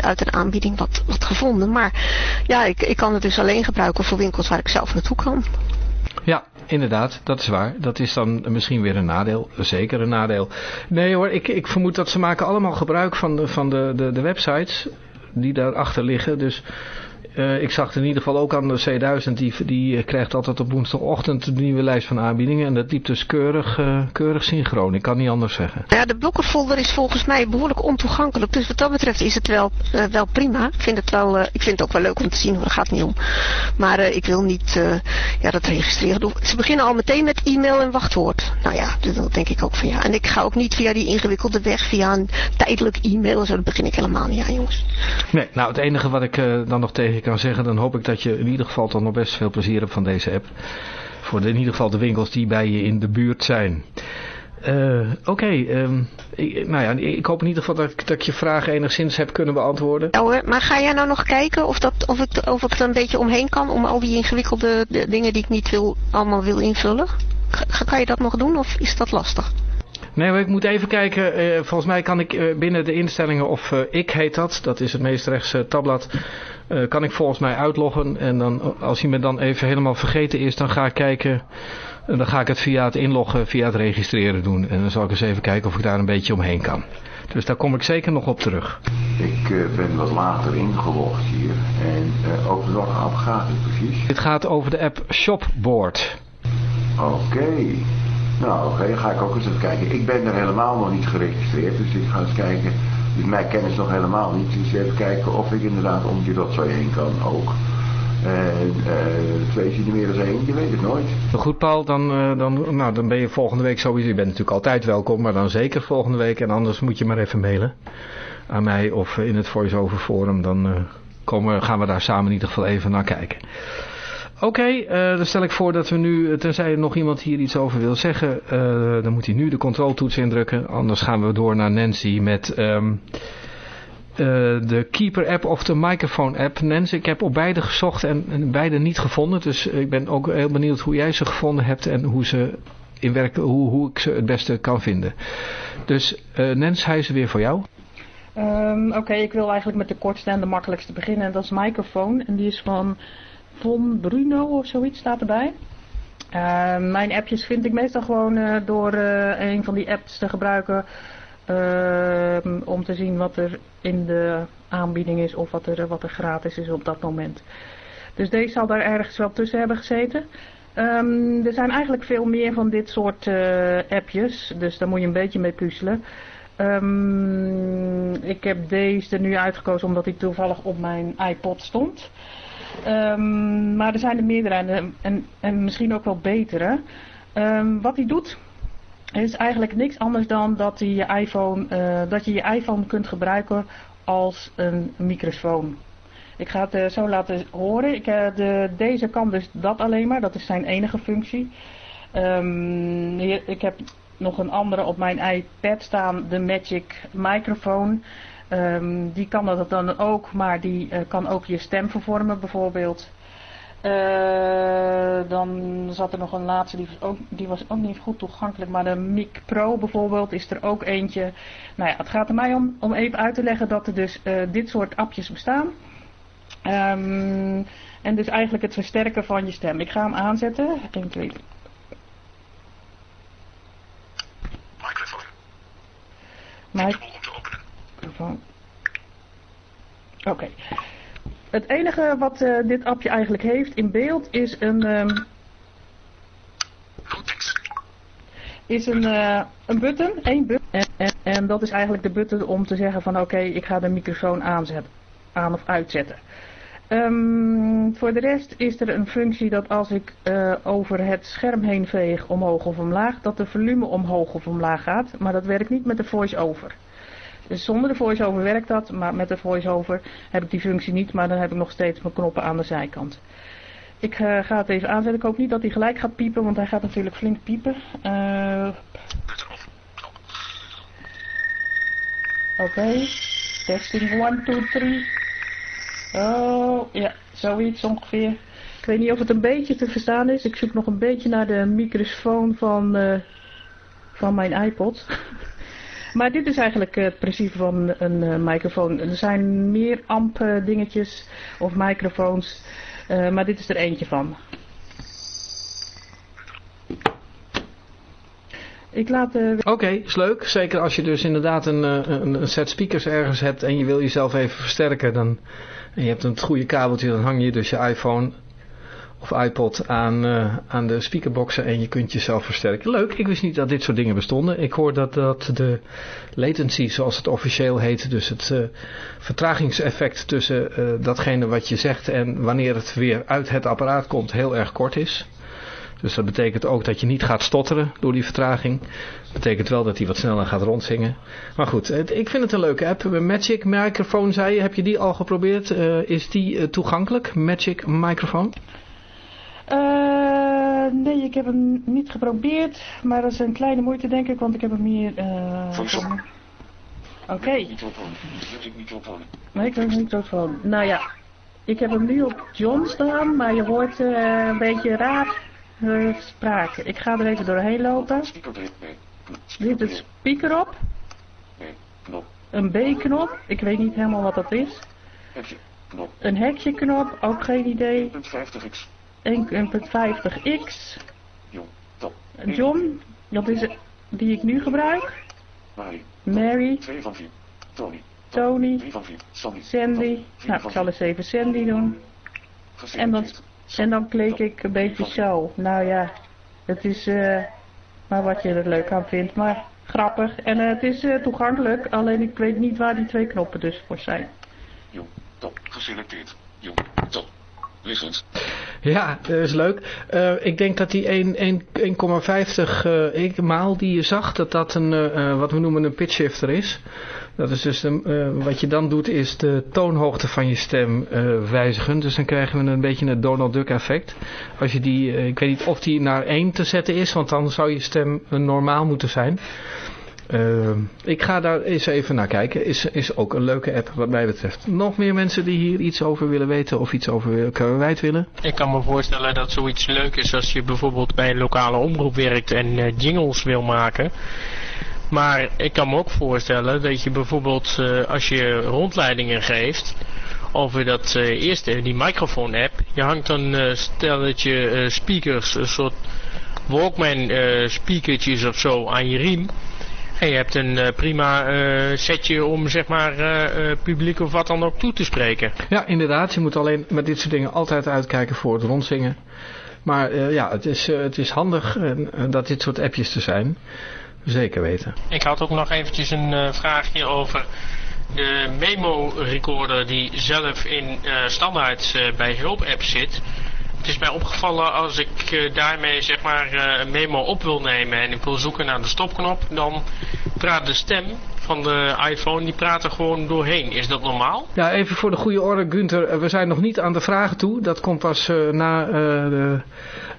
uit een aanbieding wat, wat gevonden. Maar ja, ik, ik kan het dus alleen gebruiken voor winkels waar ik zelf naartoe kan. Ja, inderdaad, dat is waar. Dat is dan misschien weer een nadeel. Zeker een nadeel. Nee hoor, ik, ik vermoed dat ze maken allemaal gebruik van de, van de, de, de websites die daarachter liggen. Dus Uh, ik zag het in ieder geval ook aan de C1000. Die, die krijgt altijd op woensdagochtend de nieuwe lijst van aanbiedingen. En dat liep dus keurig, uh, keurig synchroon. Ik kan niet anders zeggen. Ja, de blokkerfolder is volgens mij behoorlijk ontoegankelijk. Dus wat dat betreft is het wel, uh, wel prima. Ik vind, het wel, ik vind het ook wel leuk om te zien. Daar gaat het niet om. Maar ik wil niet ja, dat registreren. Ze beginnen al meteen met e-mail en wachtwoord. Nou ja, dat denk ik ook van ja. En ik ga ook niet via die ingewikkelde weg. Via een tijdelijk e-mail. Zo, dat begin ik helemaal niet aan jongens. Nee, nou het enige wat ik dan nog tegen kan zeggen, dan hoop ik dat je in ieder geval toch nog best veel plezier hebt van deze app. Voor in ieder geval de winkels die bij je in de buurt zijn. Uh, Oké, um, nou ja, ik hoop in ieder geval dat, dat ik je vragen enigszins heb kunnen beantwoorden. Ja hoor, maar ga jij nou nog kijken of, dat, of, ik, of ik er een beetje omheen kan om al die ingewikkelde dingen die ik niet wil, allemaal wil invullen? Ga, kan je dat nog doen of is dat lastig? Nee, maar ik moet even kijken. Uh, volgens mij kan ik uh, binnen de instellingen, of uh, ik heet dat, dat is het meest rechtse tabblad, kan ik volgens mij uitloggen. En dan, als hij me dan even helemaal vergeten is, dan ga ik kijken. En dan ga ik het via het inloggen, via het registreren doen. En dan zal ik eens even kijken of ik daar een beetje omheen kan. Dus daar kom ik zeker nog op terug. Ik ben wat later ingelogd hier. En over welke app gaat het precies? Dit gaat over de app Shopboard. Oké. Okay. Nou, oké, dan ga ik ook eens even kijken. Ik ben er helemaal nog niet geregistreerd, dus ik ga eens kijken. Dus mij kennen ze nog helemaal niet. Dus even kijken of ik inderdaad om die rotzooi heen kan ook. En uh, twee zien er meer dan één, je weet het nooit. Goed Paul, dan, uh, dan, nou, dan ben je volgende week sowieso, je bent natuurlijk altijd welkom, maar dan zeker volgende week. En anders moet je maar even mailen aan mij of in het voice-over forum. Dan uh, komen, gaan we daar samen in ieder geval even naar kijken. Oké, uh, dan stel ik voor dat we nu, tenzij er nog iemand hier iets over wil zeggen, uh, dan moet hij nu de controltoets indrukken. Anders gaan we door naar Nancy met uh, de Keeper app of de Microphone app. Nancy, ik heb op beide gezocht en, beide niet gevonden. Dus ik ben ook heel benieuwd hoe jij ze gevonden hebt en hoe, ze in werken, hoe, hoe ik ze het beste kan vinden. Dus Nancy, hij is weer voor jou. Um, Oké, ik wil eigenlijk met de kortste en de makkelijkste beginnen. En dat is Microphone. En die is van Von Bruno of zoiets staat erbij. Uh, mijn appjes vind ik meestal gewoon uh, door uh, een van die apps te gebruiken ehm, om te zien wat er in de aanbieding is of wat er, wat er gratis is op dat moment. Dus deze zal daar ergens wel tussen hebben gezeten. Um, er zijn eigenlijk veel meer van dit soort appjes, dus daar moet je een beetje mee puzzelen. Um, ik heb deze er nu uitgekozen omdat hij toevallig op mijn iPod stond. Um, maar er zijn er meerdere en, en, en misschien ook wel betere. Um, wat hij doet is eigenlijk niks anders dan dat, je, iPhone, uh, dat je je iPhone kunt gebruiken als een microfoon. Ik ga het uh, zo laten horen. Ik, de, deze kan dus dat alleen maar. Dat is zijn enige functie. Hier, ik heb nog een andere op mijn iPad staan. De Magic Microphone. Um, die kan dat dan ook, maar die uh, kan ook je stem vervormen bijvoorbeeld. Uh, dan zat er nog een laatste, die was, ook, die was ook niet goed toegankelijk, maar de Mic Pro bijvoorbeeld is er ook eentje. Nou ja, het gaat er mij om, om even uit te leggen dat er dus uh, dit soort appjes bestaan. Um, en dus eigenlijk het versterken van je stem. Ik ga hem aanzetten. 1, 2, Microfoon. Oké. Het enige wat uh, dit appje eigenlijk heeft in beeld is een... Um, is een, uh, een button, één button. En, en, dat is eigenlijk de button om te zeggen van oké, ik ga de microfoon aanzetten, aan of uitzetten. Um, voor de rest is er een functie dat als ik uh, over het scherm heen veeg omhoog of omlaag, dat de volume omhoog of omlaag gaat. Maar dat werkt niet met de voice-over. Zonder de voice-over werkt dat, maar met de voice-over heb ik die functie niet, maar dan heb ik nog steeds mijn knoppen aan de zijkant. Ik uh, ga het even aanzetten. Ik hoop niet dat hij gelijk gaat piepen, want hij gaat natuurlijk flink piepen. Uh... Oké. Testing 1, 2, 3. Oh, ja, zoiets ongeveer. Ik weet niet of het een beetje te verstaan is. Ik zoek nog een beetje naar de microfoon van, uh, van mijn iPod. Maar dit is eigenlijk het principe van een uh, microfoon. Er zijn meer amp dingetjes of microfoons, uh, maar dit is er eentje van. Ik laat... Uh... Oké, is leuk. Zeker als je dus inderdaad een, een, een, set speakers ergens hebt en je wil jezelf even versterken. Dan, en je hebt een goede kabeltje, dan hang je dus je iPhone of iPod aan, uh, aan de speakerboxen en je kunt jezelf versterken. Leuk, ik wist niet dat dit soort dingen bestonden. Ik hoor dat, dat de latency, zoals het officieel heet, dus het uh, vertragingseffect tussen uh, datgene wat je zegt en wanneer het weer uit het apparaat komt, heel erg kort is. Dus dat betekent ook dat je niet gaat stotteren door die vertraging. Dat betekent wel dat hij wat sneller gaat rondzingen. Maar goed, ik vind het een leuke app. Magic Microphone zei je, heb je die al geprobeerd? is die toegankelijk, Magic Microphone? Uh, nee, ik heb hem niet geprobeerd, maar dat is een kleine moeite denk ik, want ik heb hem hier... Uh, Oké. Okay. Nee, ik heb hem niet van. Nou ja, ik heb hem nu op John staan, maar je hoort uh, een beetje raar spraak. Ik ga er even doorheen lopen. Dit is speaker op. Een B-knop, ik weet niet helemaal wat dat is. Een hekje knop, ook geen idee. 1.50x. John, dat is die ik nu gebruik. Mary. Mary. 2 van 4. Tony. Tony. 3 van 4. Sandy. Nou, ik zal eens even Sandy doen. En dan, en dan kleek ik een beetje zo. Nou ja, het is uh, maar wat je er leuk aan vindt. Maar grappig. En uh, het is uh, toegankelijk. Alleen ik weet niet waar die twee knoppen dus voor zijn. Jong, top. Geselecteerd. Jong, top. Ja, dat is leuk. Uh, ik denk dat die 1,50 uh, maal die je zag, dat dat een, uh, wat we noemen een pitch shifter is. Dat is dus, een, wat je dan doet, is de toonhoogte van je stem wijzigen. Dus dan krijgen we een beetje een Donald Duck effect. Als je die, ik weet niet of die naar 1 te zetten is, want dan zou je stem normaal moeten zijn. Uh, ik ga daar eens even naar kijken. Is, is ook een leuke app wat mij betreft. Nog meer mensen die hier iets over willen weten of iets over kwijt willen? Ik kan me voorstellen dat zoiets leuk is als je bijvoorbeeld bij een lokale omroep werkt en uh, jingles wil maken. Maar ik kan me ook voorstellen dat je bijvoorbeeld uh, als je rondleidingen geeft over dat uh, eerste, die microfoon app. Je hangt dan stelletje speakers, een soort Walkman speakertjes of zo aan je riem. En je hebt een uh, prima uh, setje om zeg maar uh, publiek of wat dan ook toe te spreken. Ja, inderdaad. Je moet alleen met dit soort dingen altijd uitkijken voor het rondzingen. Maar ja, het is, het is handig dat dit soort appjes er zijn. Zeker weten. Ik had ook nog eventjes een vraagje over de memo recorder die zelf in standaard bij hulp app zit. Het is mij opgevallen als ik uh, daarmee zeg maar uh, een memo op wil nemen en ik wil zoeken naar de stopknop, dan praat de stem van de iPhone, die praat er gewoon doorheen. Is dat normaal? Ja, even voor de goede orde, Gunther. Eh, we zijn nog niet aan de vragen toe. Dat komt pas uh, na de,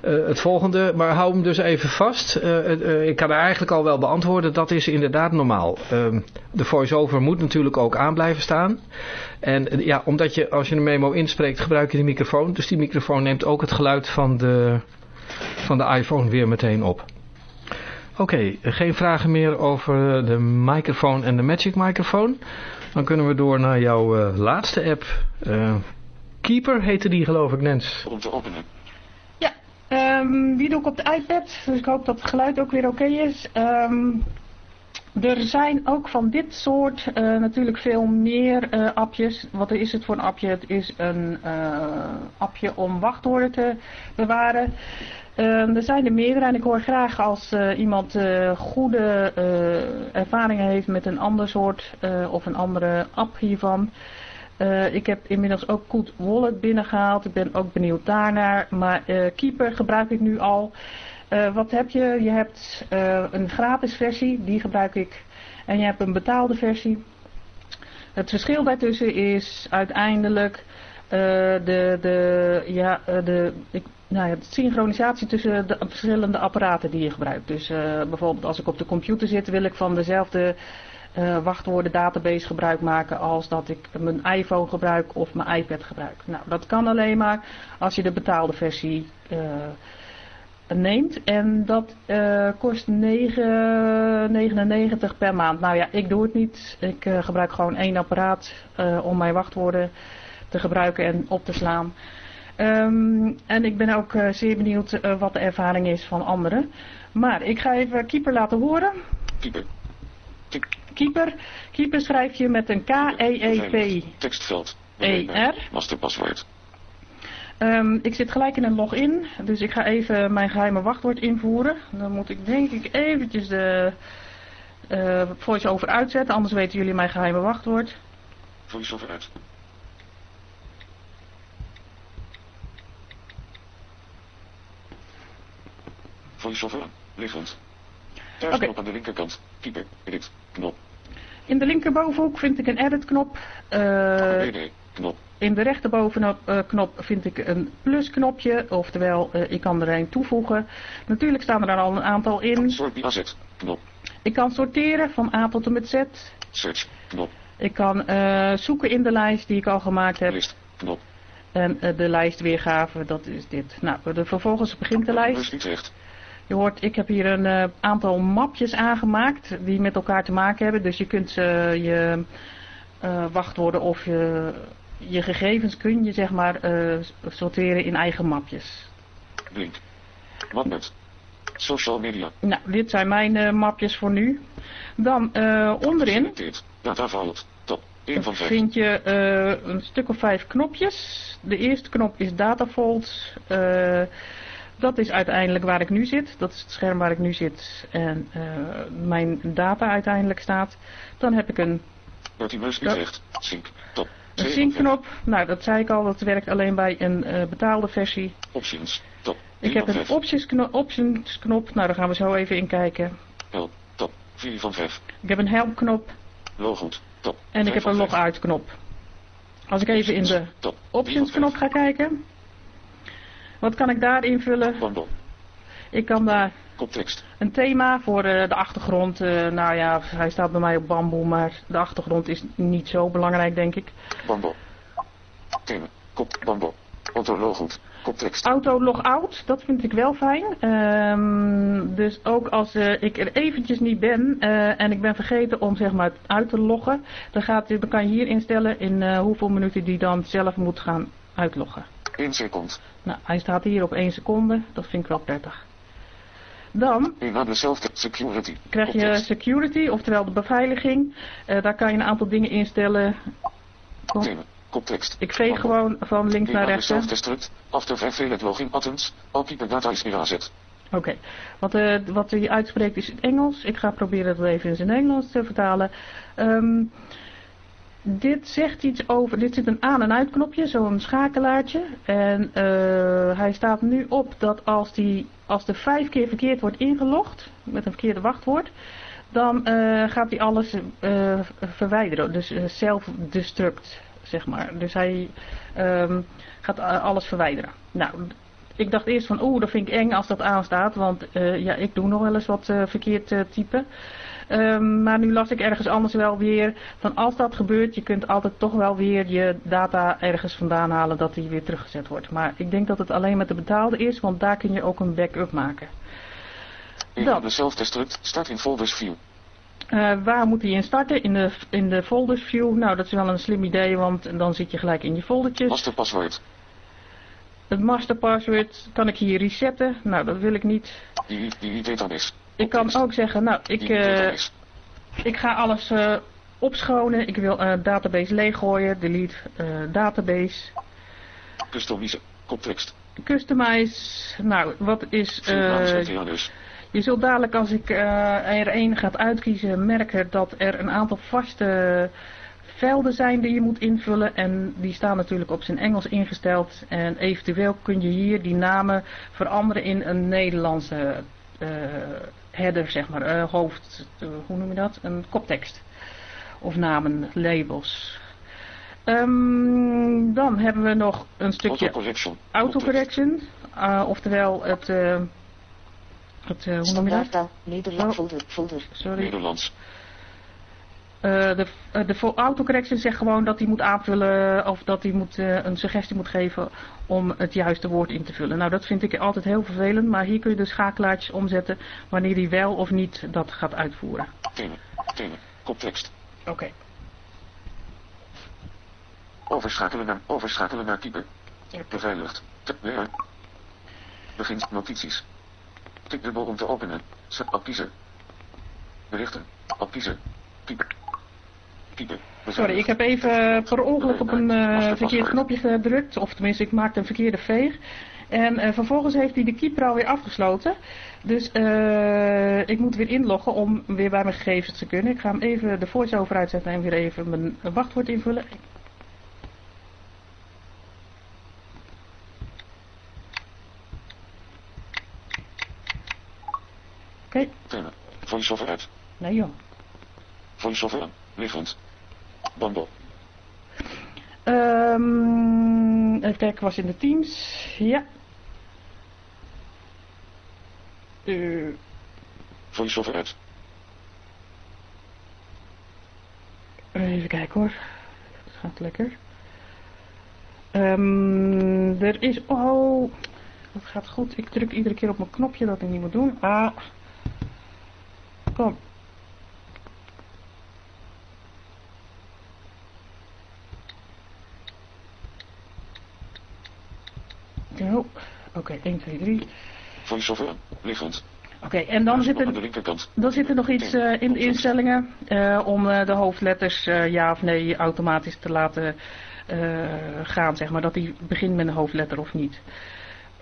het volgende. Maar hou hem dus even vast. ik kan er eigenlijk al wel beantwoorden. Dat is inderdaad normaal. Ehm, de voice-over moet natuurlijk ook aan blijven staan. En ja, omdat je als je een memo inspreekt, gebruik je de microfoon. Dus die microfoon neemt ook het geluid van de, van de iPhone weer meteen op. Oké, geen vragen meer over de microfoon en de Magic microfoon. Dan kunnen we door naar jouw uh, laatste app. Uh, Keeper heette die geloof ik, Nens. Om te openen. Ja, um, die doe ik op de iPad. Dus ik hoop dat het geluid ook weer oké is. Um, er zijn ook van dit soort uh, natuurlijk veel meer uh, appjes. Wat is het voor een appje? Het is een uh, appje om wachtwoorden te bewaren. Uh, er zijn er meerdere en ik hoor graag als uh, iemand uh, goede ervaringen heeft met een ander soort of een andere app hiervan. ik heb inmiddels ook Good Wallet binnengehaald. Ik ben ook benieuwd daarnaar. Maar Keeper gebruik ik nu al. wat heb je? Je hebt een gratis versie, die gebruik ik. En je hebt een betaalde versie. Het verschil daartussen is uiteindelijk de, de, ja, de, ik nou ja, synchronisatie tussen de verschillende apparaten die je gebruikt. Dus uh, bijvoorbeeld als ik op de computer zit wil ik van dezelfde uh, wachtwoorden database gebruik maken als dat ik mijn iPhone gebruik of mijn iPad gebruik. Nou, dat kan alleen maar als je de betaalde versie uh, neemt. En dat kost 9,99 per maand. Nou ja, ik doe het niet. Ik gebruik gewoon één apparaat om mijn wachtwoorden te gebruiken en op te slaan. Ehm, en ik ben ook eh, zeer benieuwd eh, wat de ervaring is van anderen. Maar ik ga even Keeper laten horen. Keeper. Keeper. Keeper schrijf je met een K-E-E-P. Tekstveld. E-R. Masterpaswoord. Ehm, ik zit gelijk in een login, dus ik ga even mijn geheime wachtwoord invoeren. Dan moet ik denk ik eventjes de uh, voice-over uitzetten, anders weten jullie mijn geheime wachtwoord. Voice-over uit. Voice-over. Liggend. Thuisknop okay. aan de linkerkant. Keeper. Edit. Knop. In de linkerbovenhoek vind ik een edit knop. Uh, nee, nee. Knop. In de rechterbovenknop uh, knop vind ik een plusknopje, oftewel uh, ik kan er een toevoegen. Natuurlijk staan er al een aantal in. Sort AZ, knop. Ik kan sorteren van A tot en met Z. Search, knop. Ik kan zoeken in de lijst die ik al gemaakt heb. List, knop. En de lijst weergave, dat is dit. Nou, de, vervolgens begint de lijst. Utrecht. Je hoort, ik heb hier een aantal mapjes aangemaakt die met elkaar te maken hebben. Dus je kunt je wachtwoorden of je je gegevens kun je zeg maar sorteren in eigen mapjes. Link. Wat Social media. Nou, dit zijn mijn mapjes voor nu. Dan onderin Data vault. Top. 1 van 5. vind je een stuk of vijf knopjes. De eerste knop is Datavault. Dat is uiteindelijk waar ik nu zit. Dat is het scherm waar ik nu zit. En mijn data uiteindelijk staat. Dan heb ik een... Bertie Utrecht. Sync. Top. Een sync-knop, nou dat zei ik al, dat werkt alleen bij een uh, betaalde versie. Options, top. Ik heb een options-knop, options knop, nou daar gaan we zo even in kijken. Help, top, 4 van 5. Ik heb een help-knop. Logoed, top. En ik heb een log-out-knop. Als ik even in de options-knop ga kijken. Wat kan ik daar invullen? Bundle. Ik kan daar Context. Een thema voor uh, de achtergrond. Uh, nou ja, hij staat bij mij op bamboe, maar de achtergrond is niet zo belangrijk, denk ik. Bamboe. Thema. Kop, bamboe. Auto logoed. Context. Auto logout, dat vind ik wel fijn. Um, dus ook als uh, ik er eventjes niet ben en ik ben vergeten om zeg maar uit te loggen, dan, gaat, dan kan je hier instellen in hoeveel minuten die dan zelf moet gaan uitloggen. 1 seconde. Nou, hij staat hier op 1 seconde. Dat vind ik wel prettig. Dan security. krijg je security, oftewel de beveiliging. Uh, daar kan je een aantal dingen instellen. Kom. Context. Ik veeg gewoon van links naar rechts. Self-destruct. After vervelend login buttons. Keeper data is neergezet. Oké. Wat, uh, wat hij uitspreekt is het Engels. Ik ga proberen het even in zijn Nederlands te vertalen. Um, dit zegt iets over, dit zit een aan- en uitknopje, zo'n schakelaartje. En uh, hij staat nu op dat als, die, als er vijf keer verkeerd wordt ingelogd, met een verkeerde wachtwoord, dan uh, gaat hij alles uh, verwijderen. Dus self-destruct, zeg maar. Dus hij um, gaat alles verwijderen. Nou, ik dacht eerst van, oeh, dat vind ik eng als dat aanstaat, want ja, ik doe nog wel eens wat verkeerd typen. Um, maar nu las ik ergens anders wel weer van als dat gebeurt, je kunt altijd toch wel weer je data ergens vandaan halen dat die weer teruggezet wordt. Maar ik denk dat het alleen met de betaalde is, want daar kun je ook een backup maken. Dan. De self-destruct, start in folders view. Uh, waar moet hij in starten? In de, in de folders view. Nou, dat is wel een slim idee, want dan zit je gelijk in je foldertjes. Masterpaswoord. Het masterpassword kan ik hier resetten. Nou, dat wil ik niet. Die, die database. Ik kan ook zeggen, nou, ik, uh, ik ga alles uh, opschonen. Ik wil een uh, database leeggooien. Delete database. Customize. Context. Customize. Nou, wat is... je zult dadelijk als ik er één gaat uitkiezen merken dat er een aantal vaste velden zijn die je moet invullen. En die staan natuurlijk op zijn Engels ingesteld. En eventueel kun je hier die namen veranderen in een Nederlandse uh, header, zeg maar, uh, hoofd, uh, hoe noem je dat? Een koptekst. Of namen, labels. Um, dan hebben we nog een stukje autocorrection. autocorrection uh, oftewel het, het hoe noem je dat? Nederlands. Oh, folder, Sorry. Nederlands. Uh, de, de autocorrection zegt gewoon dat hij moet aanvullen of dat hij moet, uh, een suggestie moet geven om het juiste woord in te vullen. Nou, dat vind ik altijd heel vervelend, maar hier kun je de schakelaartjes omzetten wanneer hij wel of niet dat gaat uitvoeren. Thema, thema, koptekst. Oké. Okay. Overschakelen naar, overschakelen naar keeper. Beveiligd. Tab Begint notities. Tik dubbel om te openen. Kiezen. Berichten. Kiezen. Piepen. Sorry, ik heb even per ongeluk op een uh, verkeerd knopje gedrukt. Of tenminste, ik maakte een verkeerde veeg. En uh, vervolgens heeft hij de keeper alweer afgesloten. Dus uh, ik moet weer inloggen om weer bij mijn gegevens te kunnen. Ik ga hem even de voice-over uitzetten en weer even mijn wachtwoord invullen. Oké. Okay. Voice-over uit. Nee joh. Voice-over aan. Liggend. Bambo. Um, even kijken, was in de Teams. Ja. Uh. Voice-over uit. Even kijken hoor. Het gaat lekker. Um, er is... Oh, dat gaat goed. Ik druk iedere keer op mijn knopje dat ik niet moet doen. Ah. Kom. Oh, oké, 1, 2, 3. Voice-over, liggend. Oké, okay, en dan zit, er, dan zit er nog iets uh, in de instellingen uh, om uh, de hoofdletters ja of nee automatisch te laten gaan, zeg maar. Dat die begint met een hoofdletter of niet.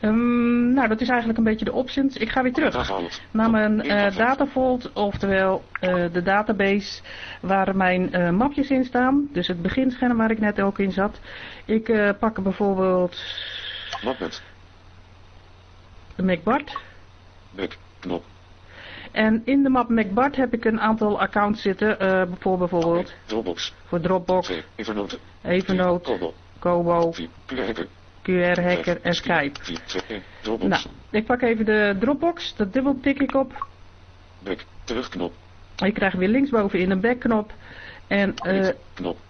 Um, nou, dat is eigenlijk een beetje de options. Ik ga weer terug naar mijn datavault, oftewel de database waar mijn mapjes in staan. Dus het beginscherm waar ik net ook in zat. Ik pak bijvoorbeeld... Mapnet. De MacBart. Mac, knop. En in de map MacBart heb ik een aantal accounts zitten. Uh, voor bijvoorbeeld... Dropbox. Voor Dropbox. Evernote. Evernote. Kobo. QR-hacker. En Skype. Dropbox. Nou, ik pak even de Dropbox. Dat dubbel tik ik op. Back. Terugknop. Ik krijg weer linksbovenin een backknop. En uh,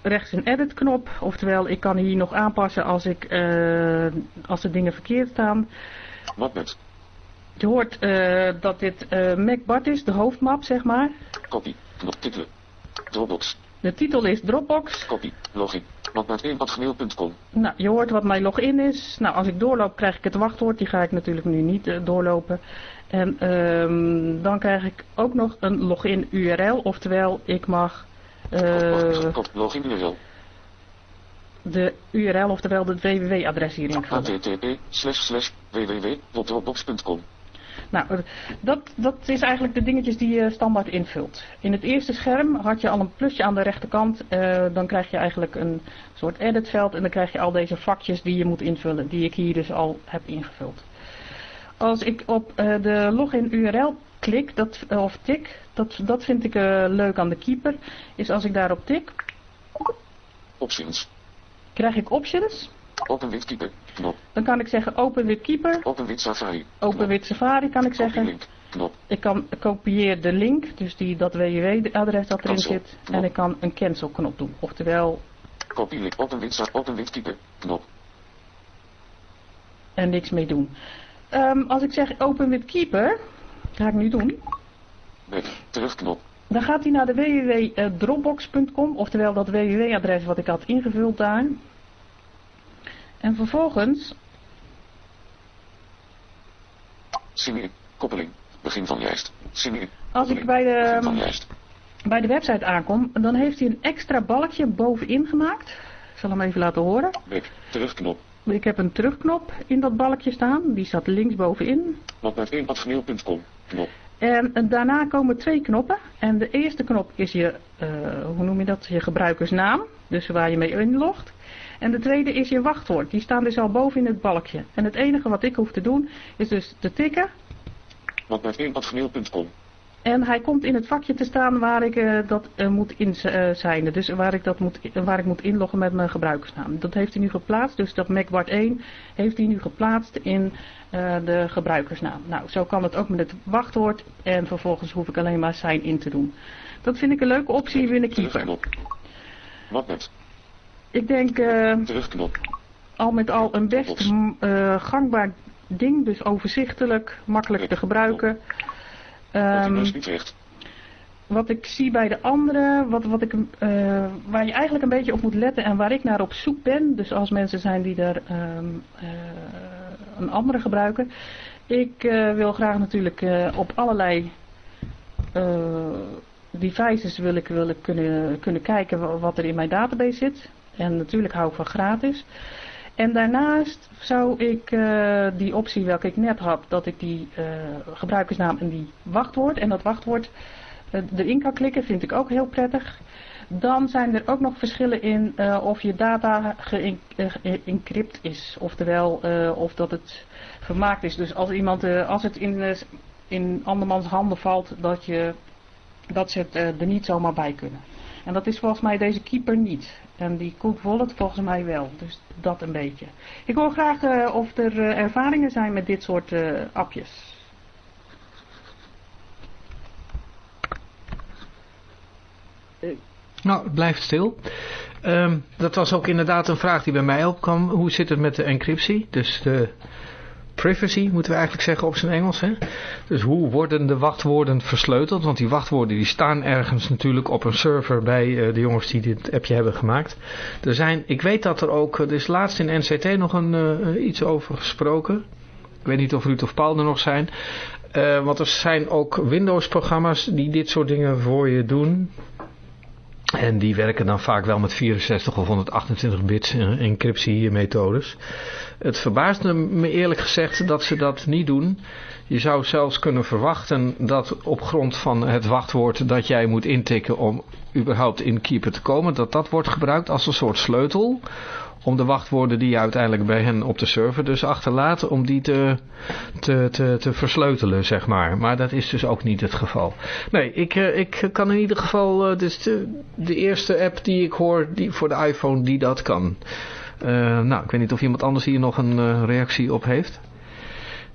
rechts een edit knop. Oftewel, ik kan hier nog aanpassen als, ik, uh, als de dingen verkeerd staan. Mapnet. Je hoort uh, dat dit uh, MacBart is, de hoofdmap zeg maar. Copy, knop titelen. Dropbox. De titel is Dropbox. Copy, login. Mapnet1.gmail.com. Nou, je hoort wat mijn login is. Nou, als ik doorloop krijg ik het wachtwoord. Die ga ik natuurlijk nu niet uh, doorlopen. En um, dan krijg ik ook nog een login URL. Oftewel, ik mag... login URL. De URL, oftewel het www-adres hierin invullen. http slash slash www.dropbox.com nou, dat, dat is eigenlijk de dingetjes die je standaard invult. In het eerste scherm had je al een plusje aan de rechterkant. Uh, dan krijg je eigenlijk een soort editveld. En dan krijg je al deze vakjes die je moet invullen. Die ik hier dus al heb ingevuld. Als ik op uh, de login URL klik, dat, of tik, dat, dat vind ik leuk aan de keeper. Is als ik daarop tik. Options. Krijg ik options. Open keeper. Knop. Dan kan ik zeggen open with keeper. Open with Safari. Open with Safari kan ik zeggen. Knop. Ik kan kopieer de link, dus die, dat www-adres dat erin Cancel. zit. En ik kan een cancel knop doen. Oftewel, link. Open with, open with keeper. Knop. er niks mee doen. Um, als ik zeg open with keeper, ga ik nu doen. Back. Terugknop. Dan gaat hij naar de www.dropbox.com, oftewel dat www-adres wat ik had ingevuld daar. En vervolgens... Signeer. Koppeling. Begin van lijst. Signeer. Als ik bij de, bij de website aankom, dan heeft hij een extra balkje bovenin gemaakt. Ik zal hem even laten horen. Back. Terugknop. Ik heb een terugknop in dat balkje staan. Die staat links bovenin. Mapnet1.gmail.com. Knop. En eh, daarna komen twee knoppen. En de eerste knop is je, uh, hoe noem je dat, je gebruikersnaam. Dus waar je mee inlogt. En de tweede is je wachtwoord. Die staan dus al boven in het balkje. En het enige wat ik hoef te doen is dus te tikken. Mapnet1.gmail.com. En hij komt in het vakje te staan waar ik uh, dat uh, moet inzijnen. Dus waar ik, dat moet, waar ik moet inloggen met mijn gebruikersnaam. Dat heeft hij nu geplaatst. Dus dat MacBart 1 heeft hij nu geplaatst in de gebruikersnaam. Nou, zo kan het ook met het wachtwoord. En vervolgens hoef ik alleen maar sign in te doen. Dat vind ik een leuke optie binnen Keeper. Terugknop. Mapnet. Ik denk Terugknop. al met al een best gangbaar ding. Dus overzichtelijk, makkelijk te gebruiken. Um, Utrecht. wat ik zie bij de anderen, wat, wat ik, uh, waar je eigenlijk een beetje op moet letten en waar ik naar op zoek ben. Dus als mensen zijn die er um, uh, een andere gebruiken. Ik uh, wil graag natuurlijk op allerlei devices wil ik, wil ik kunnen, kunnen kijken wat er in mijn database zit. En natuurlijk hou ik van gratis. En daarnaast zou ik uh, die optie welke ik net had, dat ik die uh, gebruikersnaam en die wachtwoord en dat wachtwoord uh, erin kan klikken, vind ik ook heel prettig. Dan zijn er ook nog verschillen in of je data geëncrypt is, oftewel of dat het vermaakt is. Dus als iemand, als het in, in andermans handen valt, dat, je, dat ze het er niet zomaar bij kunnen. En dat is volgens mij deze keeper niet. En die Cook Wallet volgens mij wel. Dus dat een beetje. Ik hoor graag uh, of er uh, ervaringen zijn met dit soort uh, appjes. Nou, het blijft stil. Um, dat was ook inderdaad een vraag die bij mij opkwam. Hoe zit het met de encryptie? Dus de privacy moeten we eigenlijk zeggen op zijn Engels. Hè? Dus hoe worden de wachtwoorden versleuteld? Want die wachtwoorden die staan ergens natuurlijk op een server bij uh, de jongens die dit appje hebben gemaakt. Er zijn, ik weet dat er ook, er is laatst in NCT nog een, uh, iets over gesproken. Ik weet niet of Ruud of Paul er nog zijn. Want er zijn ook Windows programma's die dit soort dingen voor je doen. En die werken dan vaak wel met 64 of 128 bits encryptiemethodes. Het verbaasde me eerlijk gezegd dat ze dat niet doen. Je zou zelfs kunnen verwachten dat op grond van het wachtwoord dat jij moet intikken om überhaupt in Keeper te komen, dat dat wordt gebruikt als een soort sleutel om de wachtwoorden die je uiteindelijk bij hen op de server dus achterlaat, om die te, te, te, te versleutelen, zeg maar. Maar dat is dus ook niet het geval. Nee, ik, uh, ik kan in ieder geval, uh, dus de, de eerste app die ik hoor die, voor de iPhone die dat kan. Uh, nou, ik weet niet of iemand anders hier nog een reactie op heeft.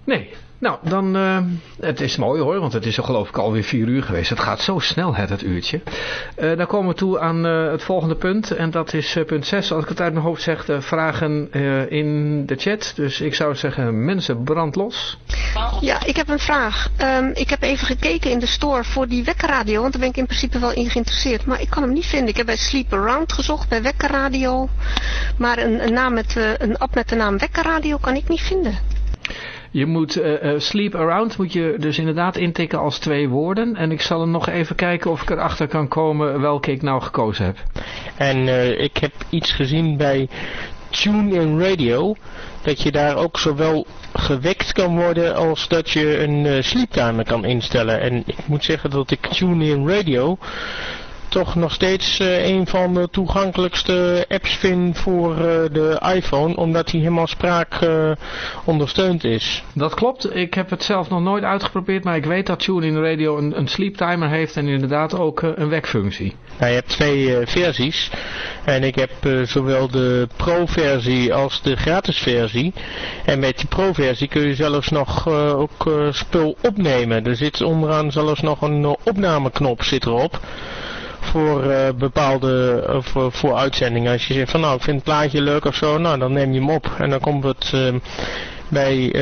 Nee, nou, dan, uh, het is mooi hoor, want het is geloof ik alweer vier uur geweest. Het gaat zo snel, het, het uurtje. Uh, dan komen we toe aan uh, het volgende punt. En dat is punt 6. Als ik het uit mijn hoofd zeg, vragen in de chat. Dus ik zou zeggen, mensen, brand los. Ja, ik heb een vraag. Um, ik heb even gekeken in de store voor die wekkerradio, want daar ben ik in principe wel in geïnteresseerd. Maar ik kan hem niet vinden. Ik heb bij Sleep Around gezocht, bij wekkerradio. Maar een, een, naam met, een app met de naam wekkerradio kan ik niet vinden. Je moet uh, uh, sleep around moet je dus inderdaad intikken als twee woorden. En ik zal er nog even kijken of ik erachter kan komen welke ik nou gekozen heb. En uh, ik heb iets gezien bij TuneIn Radio. Dat je daar ook zowel gewekt kan worden als dat je een sleeptimer kan instellen. En ik moet zeggen dat ik TuneIn Radio toch nog steeds uh, een van de toegankelijkste apps vind voor uh, de iPhone, omdat hij helemaal spraak uh, ondersteund is. Dat klopt, ik heb het zelf nog nooit uitgeprobeerd, maar ik weet dat TuneIn Radio een, een sleep timer heeft en inderdaad ook een wekfunctie. Nou, je hebt twee versies en ik heb zowel de pro-versie als de gratis versie. En met die pro-versie kun je zelfs nog ook spul opnemen. Er zit onderaan zelfs nog een opnameknop zit erop voor uh, bepaalde uh, voor, voor uitzendingen. Als je zegt van nou ik vind het plaatje leuk of zo, nou dan neem je hem op. En dan komt het uh, bij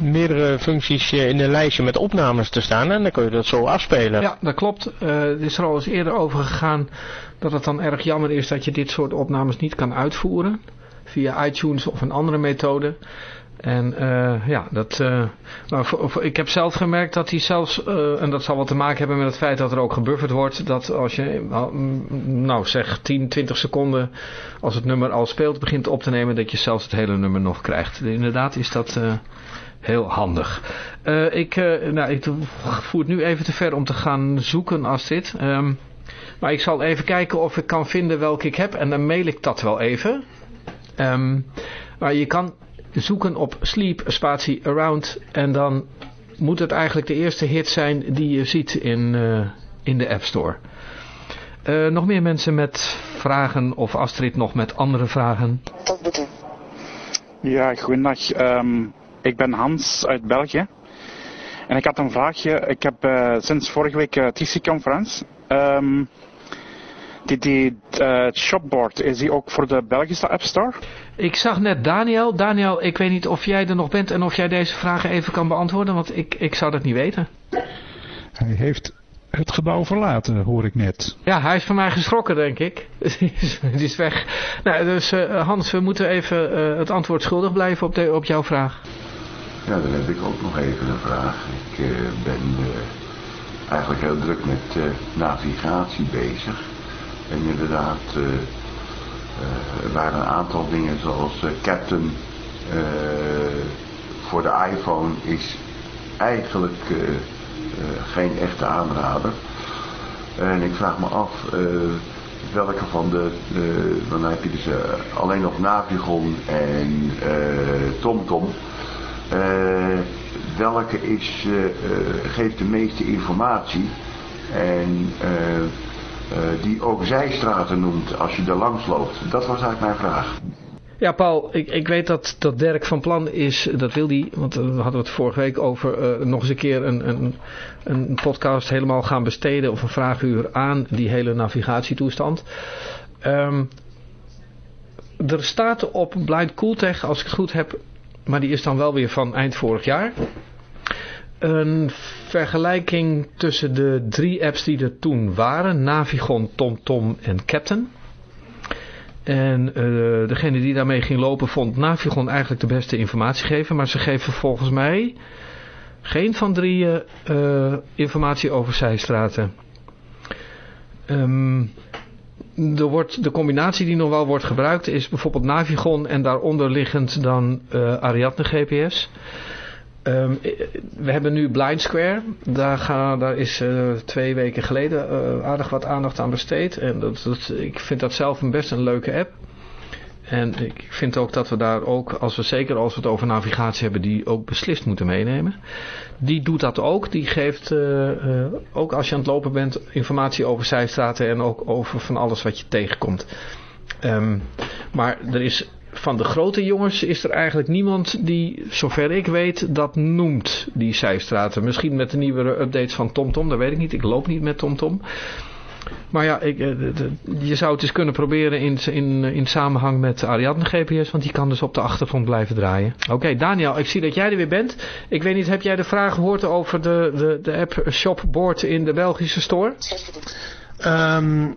meerdere functies in een lijstje met opnames te staan en dan kun je dat zo afspelen. Ja, dat klopt. het is er al eens eerder over gegaan dat het dan erg jammer is dat je dit soort opnames niet kan uitvoeren via iTunes of een andere methode. En uh, ja, dat, uh, nou, voor, voor, ik heb zelf gemerkt dat hij zelfs, uh, en dat zal wat te maken hebben met het feit dat er ook gebufferd wordt, dat als je, nou zeg 10, 20 seconden, als het nummer al speelt, begint op te nemen, dat je zelfs het hele nummer nog krijgt. Inderdaad is dat heel handig. ik, nou, ik voer het nu even te ver om te gaan zoeken als dit. Um, maar ik zal even kijken of ik kan vinden welke ik heb en dan mail ik dat wel even. Um, maar je kan zoeken op sleep spatie around en dan moet het eigenlijk de eerste hit zijn die je ziet in, uh, in de App Store. Uh, nog meer mensen met vragen of Astrid nog met andere vragen? Tot. Ja, goedendag. Um, ik ben Hans uit België. En ik had een vraagje. Ik heb uh, sinds vorige week uh, TC-conference. Um, die, die uh, shopboard, is die ook voor de Belgische App Store? Ik zag net Daniel. Daniel, ik weet niet of jij er nog bent en of jij deze vragen even kan beantwoorden, want ik, ik zou dat niet weten. Hij heeft het gebouw verlaten, hoor ik net. Ja, hij is van mij geschrokken, denk ik. Die is weg. Nou, dus uh, Hans, we moeten even uh, het antwoord schuldig blijven op, de, op jouw vraag. Ja, dan heb ik ook nog even een vraag. Ik uh, ben eigenlijk heel druk met navigatie bezig. En inderdaad, er waren een aantal dingen zoals Captain voor de iPhone is eigenlijk geen echte aanrader. En ik vraag me af welke van de, dan heb je dus alleen nog Navigon en TomTom. Welke is, geeft de meeste informatie en die ook zijstraten noemt als je er langs loopt? Dat was eigenlijk mijn vraag. Ja, Paul, ik, ik weet dat, dat Dirk van plan is, dat wil hij, want we hadden het vorige week over uh, nog eens een keer een, een, een podcast helemaal gaan besteden of een vraaguur aan die hele navigatietoestand. Um, er staat op Blind Cooltech, als ik het goed heb, maar die is dan wel weer van eind vorig jaar, een vergelijking tussen de drie apps die er toen waren, Navigon, TomTom en Captain. En uh, degene die daarmee ging lopen vond Navigon eigenlijk de beste informatie geven. Maar ze geven volgens mij geen van drieën uh, informatie over zijstraten. Er wordt, de combinatie die nog wel wordt gebruikt is bijvoorbeeld Navigon en daaronder liggend dan uh, Ariadne GPS. Um, we hebben nu Blind Square. Daar, daar is uh, twee weken geleden uh, aardig wat aandacht aan besteed. En dat, dat, ik vind dat zelf een best een leuke app. En ik vind ook dat we daar ook, als we zeker als we het over navigatie hebben, die ook beslist moeten meenemen. Die doet dat ook. Die geeft ook als je aan het lopen bent informatie over zijstraten en ook over van alles wat je tegenkomt. Um, maar er is van de grote jongens is er eigenlijk niemand die, zover ik weet, dat noemt, die zijstraten. Misschien met de nieuwere updates van TomTom, dat weet ik niet. Ik loop niet met TomTom. Maar ja, ik, je zou het eens kunnen proberen in, in, in samenhang met Ariadne GPS, want die kan dus op de achtergrond blijven draaien. Oké, Daniel, ik zie dat jij er weer bent. Ik weet niet, heb jij de vraag gehoord over de, de, de app Shopboard in de Belgische store? Um,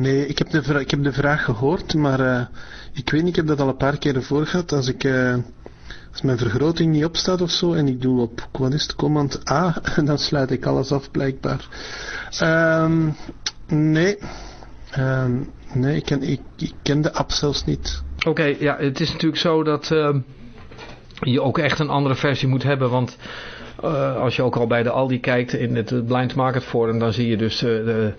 nee, ik heb, de, ik heb de vraag gehoord, maar uh, ik weet niet, ik heb dat al een paar keer ervoor gehad. Als ik... Uh, als mijn vergroting niet opstaat of zo en ik doe op, wat is het, command A, dan sluit ik alles af blijkbaar. Um, nee, um, nee ik ken, ik, de app zelfs niet. Oké, ja, het is natuurlijk zo dat uh, je ook echt een andere versie moet hebben, want uh, als je ook al bij de Aldi kijkt in het Blind Market Forum, dan zie je dus uh, de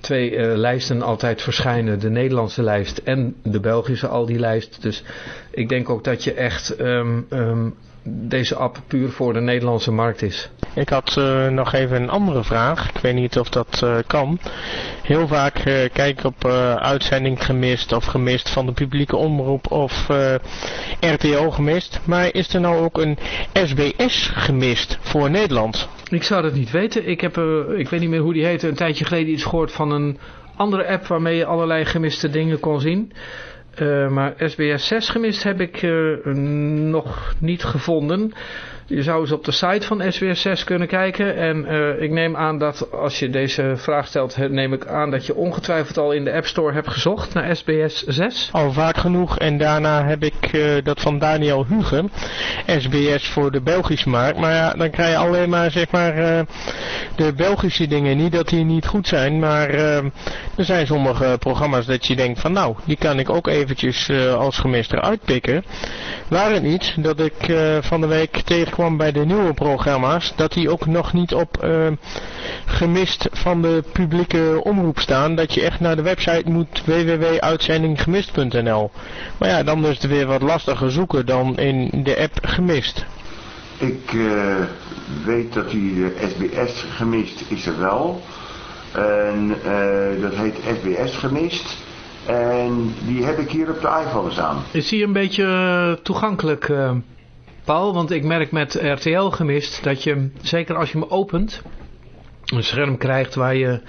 twee uh, lijsten altijd verschijnen. De Nederlandse lijst en de Belgische Aldi-lijst. Dus ik denk ook dat je echt um, um, deze app puur voor de Nederlandse markt is. Ik had uh, nog even een andere vraag. Ik weet niet of dat uh, kan. Heel vaak uh, kijk ik op uitzending gemist of gemist van de publieke omroep of RTO gemist. Maar is er nou ook een SBS gemist voor Nederland? Ik zou dat niet weten. Ik heb, ik weet niet meer hoe die heette, een tijdje geleden iets gehoord van een andere app waarmee je allerlei gemiste dingen kon zien. Uh, maar SBS 6 gemist heb ik uh, nog niet gevonden. Je zou eens op de site van SBS 6 kunnen kijken. En uh, ik neem aan dat als je deze vraag stelt, neem ik aan dat je ongetwijfeld al in de App Store hebt gezocht naar SBS 6. Al vaak genoeg. En daarna heb ik uh, dat van Daniel Hugen. SBS voor de Belgische markt. Maar ja, dan krijg je alleen maar zeg maar uh, de Belgische dingen. Niet dat die niet goed zijn. Maar er zijn sommige programma's dat je denkt van nou, die kan ik ook eventjes als gemist eruit pikken. Waar het niet dat ik van de week tegenkwam kwam bij de nieuwe programma's, dat die ook nog niet op uh, gemist van de publieke omroep staan. Dat je echt naar de website moet www.uitzendinggemist.nl. Maar ja, dan is het weer wat lastiger zoeken dan in de app gemist. Ik uh, weet dat die SBS gemist is er wel. En uh, dat heet SBS gemist. En die heb ik hier op de iPhone staan. Is die een beetje toegankelijk? Paul, want ik merk met RTL gemist dat je, zeker als je hem opent, een scherm krijgt waar je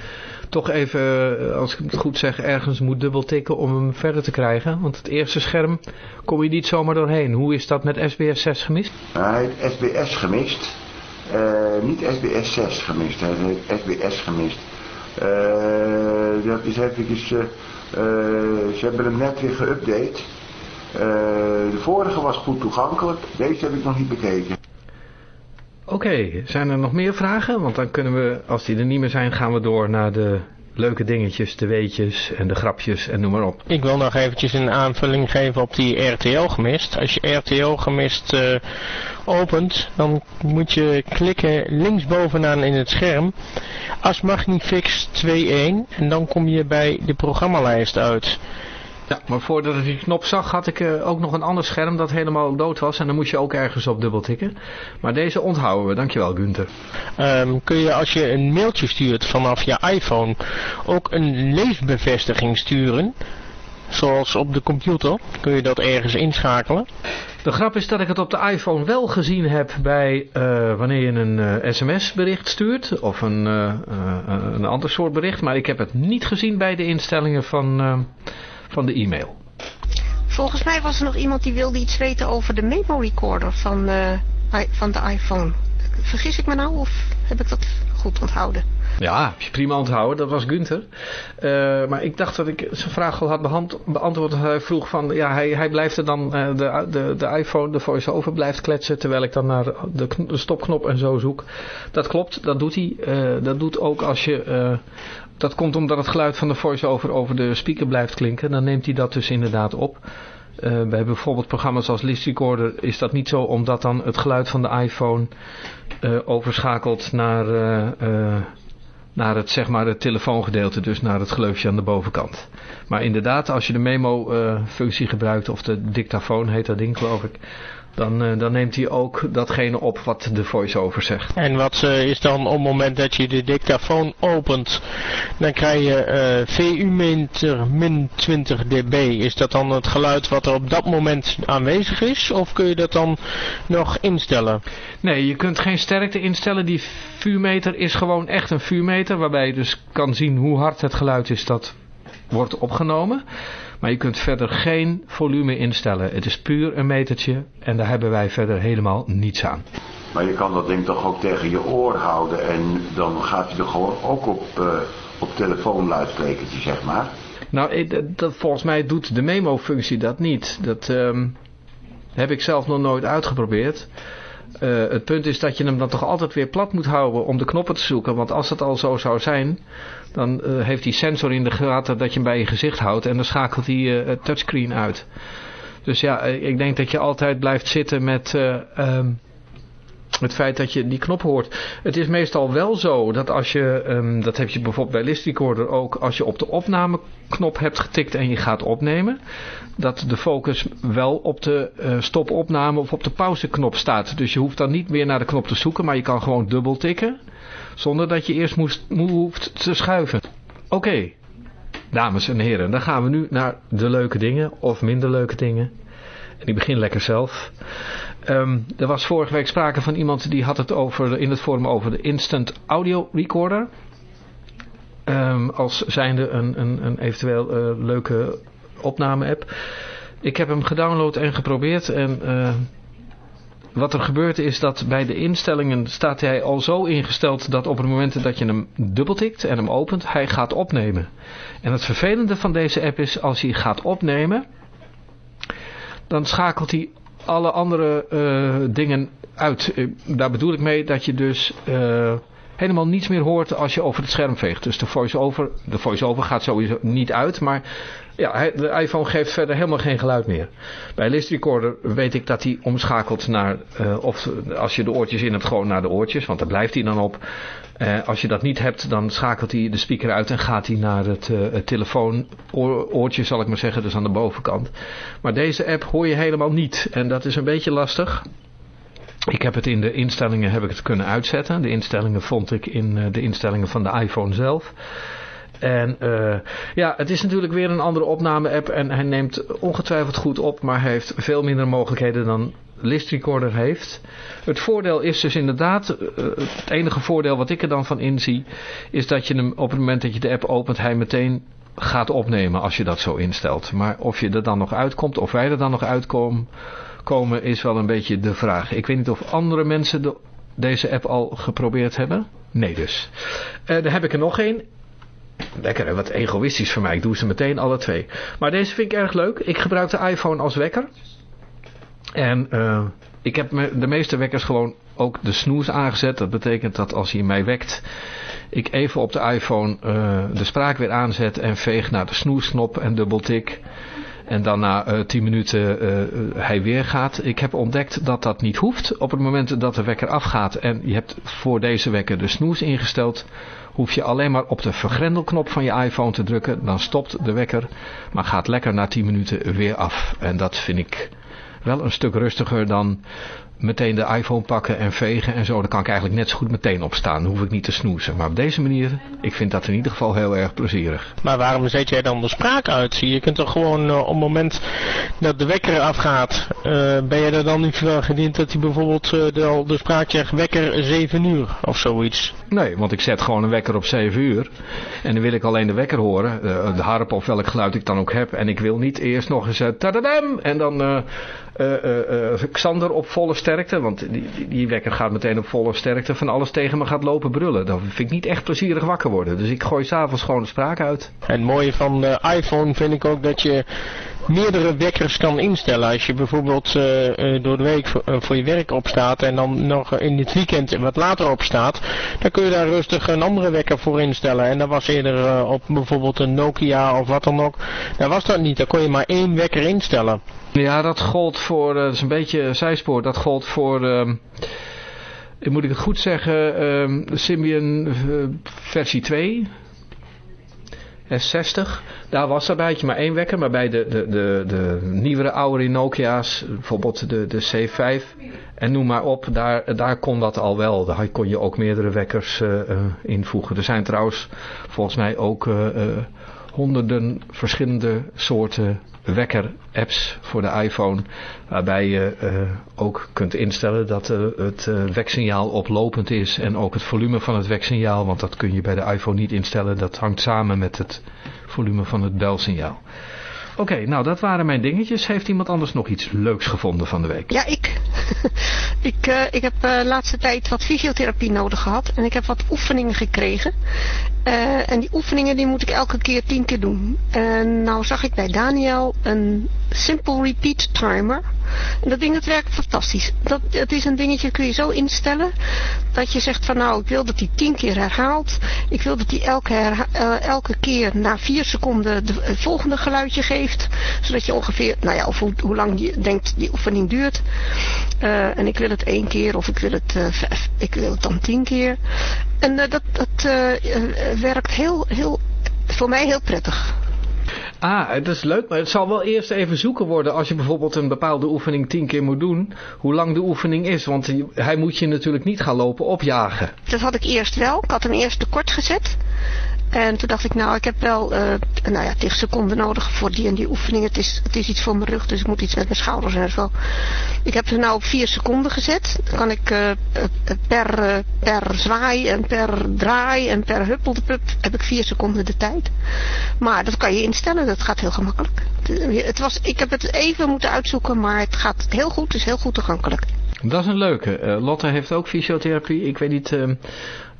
toch even, als ik het goed zeg, ergens moet dubbel tikken om hem verder te krijgen. Want het eerste scherm kom je niet zomaar doorheen. Hoe is dat met SBS 6 gemist? Hij heeft SBS gemist. niet SBS 6 gemist, hè, SBS gemist. Dat is eventjes, ze hebben hem net weer geüpdate. De vorige was goed toegankelijk, deze heb ik nog niet bekeken. Oké, zijn er nog meer vragen? Want dan kunnen we, als die er niet meer zijn, gaan we door naar de leuke dingetjes, de weetjes en de grapjes en noem maar op. Ik wil nog eventjes een aanvulling geven op die RTL gemist. Als je RTL gemist uh, opent, dan moet je klikken linksbovenaan in het scherm. Asmagnifix 2.1 en dan kom je bij de programmalijst uit. Ja, maar voordat ik die knop zag had ik uh, ook nog een ander scherm dat helemaal dood was. En dan moest je ook ergens op dubbel tikken. Maar deze onthouden we. Dankjewel Gunther. Um, kun je als je een mailtje stuurt vanaf je iPhone ook een leesbevestiging sturen? Zoals op de computer. Kun je dat ergens inschakelen? De grap is dat ik het op de iPhone wel gezien heb bij uh, wanneer je een uh, sms bericht stuurt. Of een, uh, een ander soort bericht. Maar ik heb het niet gezien bij de instellingen van van de e-mail. Volgens mij was er nog iemand die wilde iets weten over de memo recorder van, uh, van de iPhone. Vergis ik me nou of heb ik dat goed onthouden? Ja, heb je prima onthouden. Dat was Gunther. Uh, maar ik dacht dat ik zijn vraag al had beantwoord. Hij vroeg van, ja, hij, hij blijft er dan, uh, de, de, de iPhone, de voice-over blijft kletsen. Terwijl ik dan naar de, de, stopknop en zo zoek. Dat klopt, dat doet hij. Uh, dat doet ook als je dat komt omdat het geluid van de voice-over over de speaker blijft klinken. Dan neemt hij dat dus inderdaad op. Uh, bij bijvoorbeeld programma's als List Recorder is dat niet zo, omdat dan het geluid van de iPhone uh, overschakelt naar, uh, naar het, zeg maar, het telefoongedeelte, dus naar het gleufje aan de bovenkant. Maar inderdaad, als je de memo-functie gebruikt, of de dictafoon heet dat ding geloof ik, dan, uh, dan neemt hij ook datgene op wat de voice-over zegt. En wat uh, is dan op het moment dat je de dictafoon opent, dan krijg je uh, VU-meter min 20 dB. Is dat dan het geluid wat er op dat moment aanwezig is? Of kun je dat dan nog instellen? Nee, je kunt geen sterkte instellen. Die vuurmeter is gewoon echt een vuurmeter, waarbij je dus kan zien hoe hard het geluid is dat wordt opgenomen. Maar je kunt verder geen volume instellen. Het is puur een metertje en daar hebben wij verder helemaal niets aan. Maar je kan dat ding toch ook tegen je oor houden en dan gaat hij er gewoon ook op, uh, op telefoonluidsprekertje, zeg maar. Nou, dat, volgens mij doet de memo-functie dat niet. Dat um, heb ik zelf nog nooit uitgeprobeerd. Uh, het punt is dat je hem dan toch altijd weer plat moet houden om de knoppen te zoeken. Want als het al zo zou zijn, dan uh, heeft die sensor in de gaten dat je hem bij je gezicht houdt. En dan schakelt hij uh, het touchscreen uit. Dus ja, ik denk dat je altijd blijft zitten met... Um, het feit dat je die knop hoort. Het is meestal wel zo dat als je, um, dat heb je bijvoorbeeld bij List Recorder ook, als je op de opnameknop hebt getikt en je gaat opnemen, dat de focus wel op de uh, stopopname of op de pauzeknop staat. Dus je hoeft dan niet meer naar de knop te zoeken, maar je kan gewoon dubbel tikken, zonder dat je eerst moest, hoeft te schuiven. Oké, dames en heren, dan gaan we nu naar de leuke dingen of minder leuke dingen. En ik begin lekker zelf. Um, er was vorige week sprake van iemand die had het over, in het forum over de Instant Audio Recorder. Um, als zijnde een, een, een eventueel uh, leuke opname-app. Ik heb hem gedownload en geprobeerd en uh, wat er gebeurt is dat bij de instellingen staat hij al zo ingesteld dat op het moment dat je hem dubbeltikt en hem opent, hij gaat opnemen. En het vervelende van deze app is als hij gaat opnemen, dan schakelt hij alle andere uh, dingen uit. Uh, daar bedoel ik mee dat je dus uh, helemaal niets meer hoort als je over het scherm veegt. Dus de voice-over voice gaat sowieso niet uit, maar ja, de iPhone geeft verder helemaal geen geluid meer. Bij List Recorder weet ik dat hij omschakelt naar, of als je de oortjes in hebt, gewoon naar de oortjes, want daar blijft hij dan op. Uh, als je dat niet hebt, dan schakelt hij de speaker uit en gaat hij naar het, uh, het telefoon oortje, zal ik maar zeggen, dus aan de bovenkant. Maar deze app hoor je helemaal niet en dat is een beetje lastig. Ik heb het in de instellingen heb ik het kunnen uitzetten. De instellingen vond ik in de instellingen van de iPhone zelf. En uh, ja, het is natuurlijk weer een andere opname-app en hij neemt ongetwijfeld goed op, maar hij heeft veel minder mogelijkheden dan List Recorder heeft. Het voordeel is dus inderdaad, uh, het enige voordeel wat ik er dan van inzie, is dat je hem op het moment dat je de app opent, hij meteen gaat opnemen als je dat zo instelt. Maar of je er dan nog uitkomt, of wij er dan nog uitkomen, komen, is wel een beetje de vraag. Ik weet niet of andere mensen de deze app al geprobeerd hebben? Nee dus. Uh, dan heb ik er nog één. Lekker en wat egoïstisch voor mij. Ik doe ze meteen alle twee. Maar deze vind ik erg leuk. Ik gebruik de iPhone als wekker. En uh, ik heb me, de meeste wekkers gewoon ook de snoes aangezet. Dat betekent dat als hij mij wekt, ik even op de iPhone uh, de spraak weer aanzet en veeg naar de snoesknop en dubbeltik. En dan na uh, 10 minuten hij weer gaat. Ik heb ontdekt dat dat niet hoeft. Op het moment dat de wekker afgaat en je hebt voor deze wekker de snoes ingesteld, hoef je alleen maar op de vergrendelknop van je iPhone te drukken. Dan stopt de wekker, maar gaat lekker na 10 minuten weer af. En dat vind ik wel een stuk rustiger dan meteen de iPhone pakken en vegen en zo. Dan kan ik eigenlijk net zo goed meteen opstaan. Dan hoef ik niet te snoezen. Maar op deze manier, ik vind dat in ieder geval heel erg plezierig. Maar waarom zet jij dan de spraak uit? Je kunt toch gewoon uh, op het moment dat de wekker afgaat, uh, ben je er dan niet van gediend dat hij bijvoorbeeld uh, de, de spraak zegt wekker 7 uur of zoiets? Nee, want ik zet gewoon een wekker op 7 uur. En dan wil ik alleen de wekker horen, de harp of welk geluid ik dan ook heb. En ik wil niet eerst nog eens tadadam en dan uh, Xander op volle sterkte, want die, die, wekker gaat meteen op volle sterkte, van alles tegen me gaat lopen brullen. Dan vind ik niet echt plezierig wakker worden. Dus ik gooi s'avonds gewoon de spraak uit. En het mooie van de iPhone vind ik ook dat je meerdere wekkers kan instellen. Als je bijvoorbeeld door de week voor, voor, je werk opstaat en dan nog in het weekend wat later opstaat, dan kun je daar rustig een andere wekker voor instellen. En dat was eerder op bijvoorbeeld een Nokia of wat dan ook. Daar was dat niet, daar kon je maar één wekker instellen. Ja, dat gold voor, dat is een beetje zijspoor, dat gold voor... Uh, moet ik het goed zeggen, uh, Symbian versie 2, S60. Daar was er bij maar één wekker. Maar bij de, de, de, de nieuwere oudere Nokia's, bijvoorbeeld de, de C5 en noem maar op, daar, daar kon dat al wel. Daar kon je ook meerdere wekkers invoegen. Er zijn trouwens volgens mij ook honderden verschillende soorten wekker-apps voor de iPhone. Waarbij je uh, ook kunt instellen dat uh, het uh, weksignaal oplopend is. En ook het volume van het weksignaal. Want dat kun je bij de iPhone niet instellen. Dat hangt samen met het volume van het belsignaal. Oké, nou dat waren mijn dingetjes. Heeft iemand anders nog iets leuks gevonden van de week? Ja, ik. ik, uh, ik heb de uh, laatste tijd wat fysiotherapie nodig gehad. En ik heb wat oefeningen gekregen. Uh, en die oefeningen die moet ik elke keer tien keer doen. En nou zag ik bij Daniel een simple repeat timer. En dat ding werkt fantastisch. Dat, het is een dingetje kun je zo instellen. Dat je zegt van nou ik wil dat hij tien keer herhaalt. Ik wil dat hij elke, herha elke keer na vier seconden de, het volgende geluidje geeft. Zodat je ongeveer, nou ja, of hoe, hoe lang je denkt die oefening duurt. Uh, en ik wil het één keer of ik wil het, uh, ik wil het dan tien keer. En uh, dat, dat werkt heel, heel, voor mij heel prettig. Ah, het is leuk, maar het zal wel eerst even zoeken worden als je bijvoorbeeld een bepaalde oefening tien keer moet doen, hoe lang de oefening is, want hij moet je natuurlijk niet gaan lopen opjagen. Dat had ik eerst wel, ik had hem eerst te kort gezet. En toen dacht ik, nou, ik heb wel, uh, nou ja, 10 seconden nodig voor die en die oefening. Het is, het is iets voor mijn rug, dus ik moet iets met mijn schouders en zo. Ik heb ze nou op 4 seconden gezet. Dan kan ik uh, per, uh, per zwaai en per draai en per huppeldepup heb ik 4 seconden de tijd. Maar dat kan je instellen, dat gaat heel gemakkelijk. Het was, ik heb het even moeten uitzoeken, maar het gaat heel goed, is heel goed toegankelijk. Dat is een leuke. Lotte heeft ook fysiotherapie. Ik weet niet uh,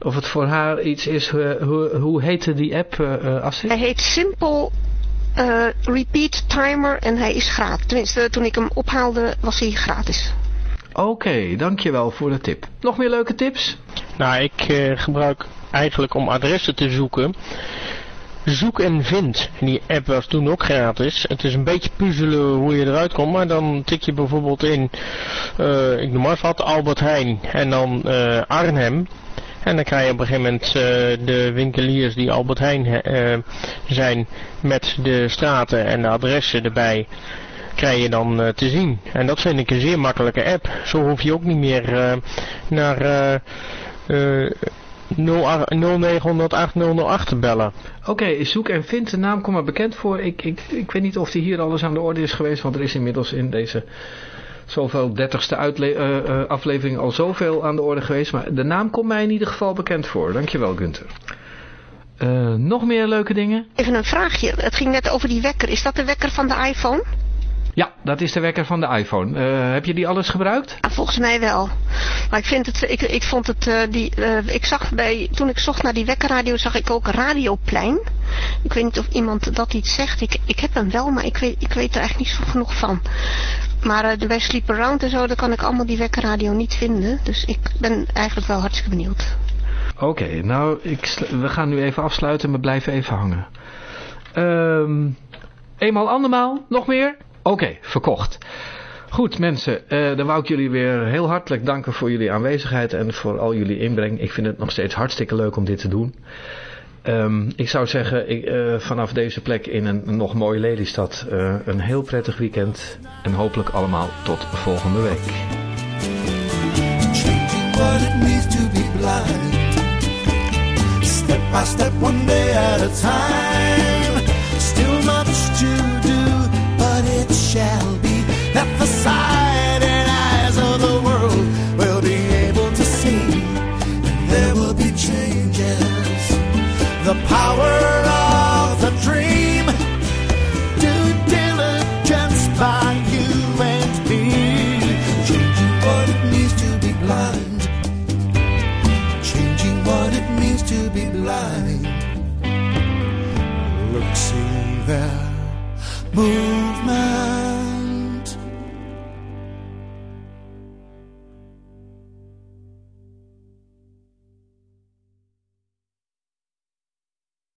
of het voor haar iets is. Uh, hoe, hoe heette die app, uh, Astrid? Hij heet Simple uh, Repeat Timer en hij is gratis. Tenminste, toen ik hem ophaalde was hij gratis. Oké, okay, dankjewel voor de tip. Nog meer leuke tips? Nou, ik uh, gebruik eigenlijk om adressen te zoeken. Zoek en vind. Die app was toen ook gratis. Het is een beetje puzzelen hoe je eruit komt. Maar dan tik je bijvoorbeeld in, uh, ik noem maar wat, Albert Heijn. En dan uh, Arnhem. En dan krijg je op een gegeven moment uh, de winkeliers die Albert Heijn uh, zijn met de straten en de adressen erbij krijg je dan uh, te zien. En dat vind ik een zeer makkelijke app. Zo hoef je ook niet meer naar 0900 8008 te bellen. Oké, zoek en vind de naam komt maar bekend voor. Ik, ik, ik weet niet of die hier alles aan de orde is geweest, want er is inmiddels in deze zoveel dertigste uh, aflevering al zoveel aan de orde geweest. Maar de naam komt mij in ieder geval bekend voor. Dankjewel Gunther. Uh, nog meer leuke dingen? Even een vraagje. Het ging net over die wekker. Is dat de wekker van de iPhone? Ja, dat is de wekker van de iPhone. Eh, heb je die alles gebruikt? Volgens mij wel. Maar ik vind het, ik, ik vond het, uh, die, uh, ik zag bij, toen ik zocht naar die wekkerradio, zag ik ook Radioplein. Ik weet niet of iemand dat iets zegt. Ik, ik heb hem wel, maar ik weet, ik weet er eigenlijk niet zo genoeg van. Maar bij Sleep Around en zo, daar kan ik allemaal die wekkerradio niet vinden. Dus ik ben eigenlijk wel hartstikke benieuwd. Oké, nou, ik, we gaan nu even afsluiten, maar blijven even hangen. Um, eenmaal andermaal, nog meer? Oké, verkocht. Goed mensen, uh, dan wou ik jullie weer heel hartelijk danken voor jullie aanwezigheid en voor al jullie inbreng. Ik vind het nog steeds hartstikke leuk om dit te doen. Um, ik zou zeggen, ik, uh, vanaf deze plek in een, nog mooie Lelystad, uh, een heel prettig weekend. En hopelijk allemaal tot volgende week. Move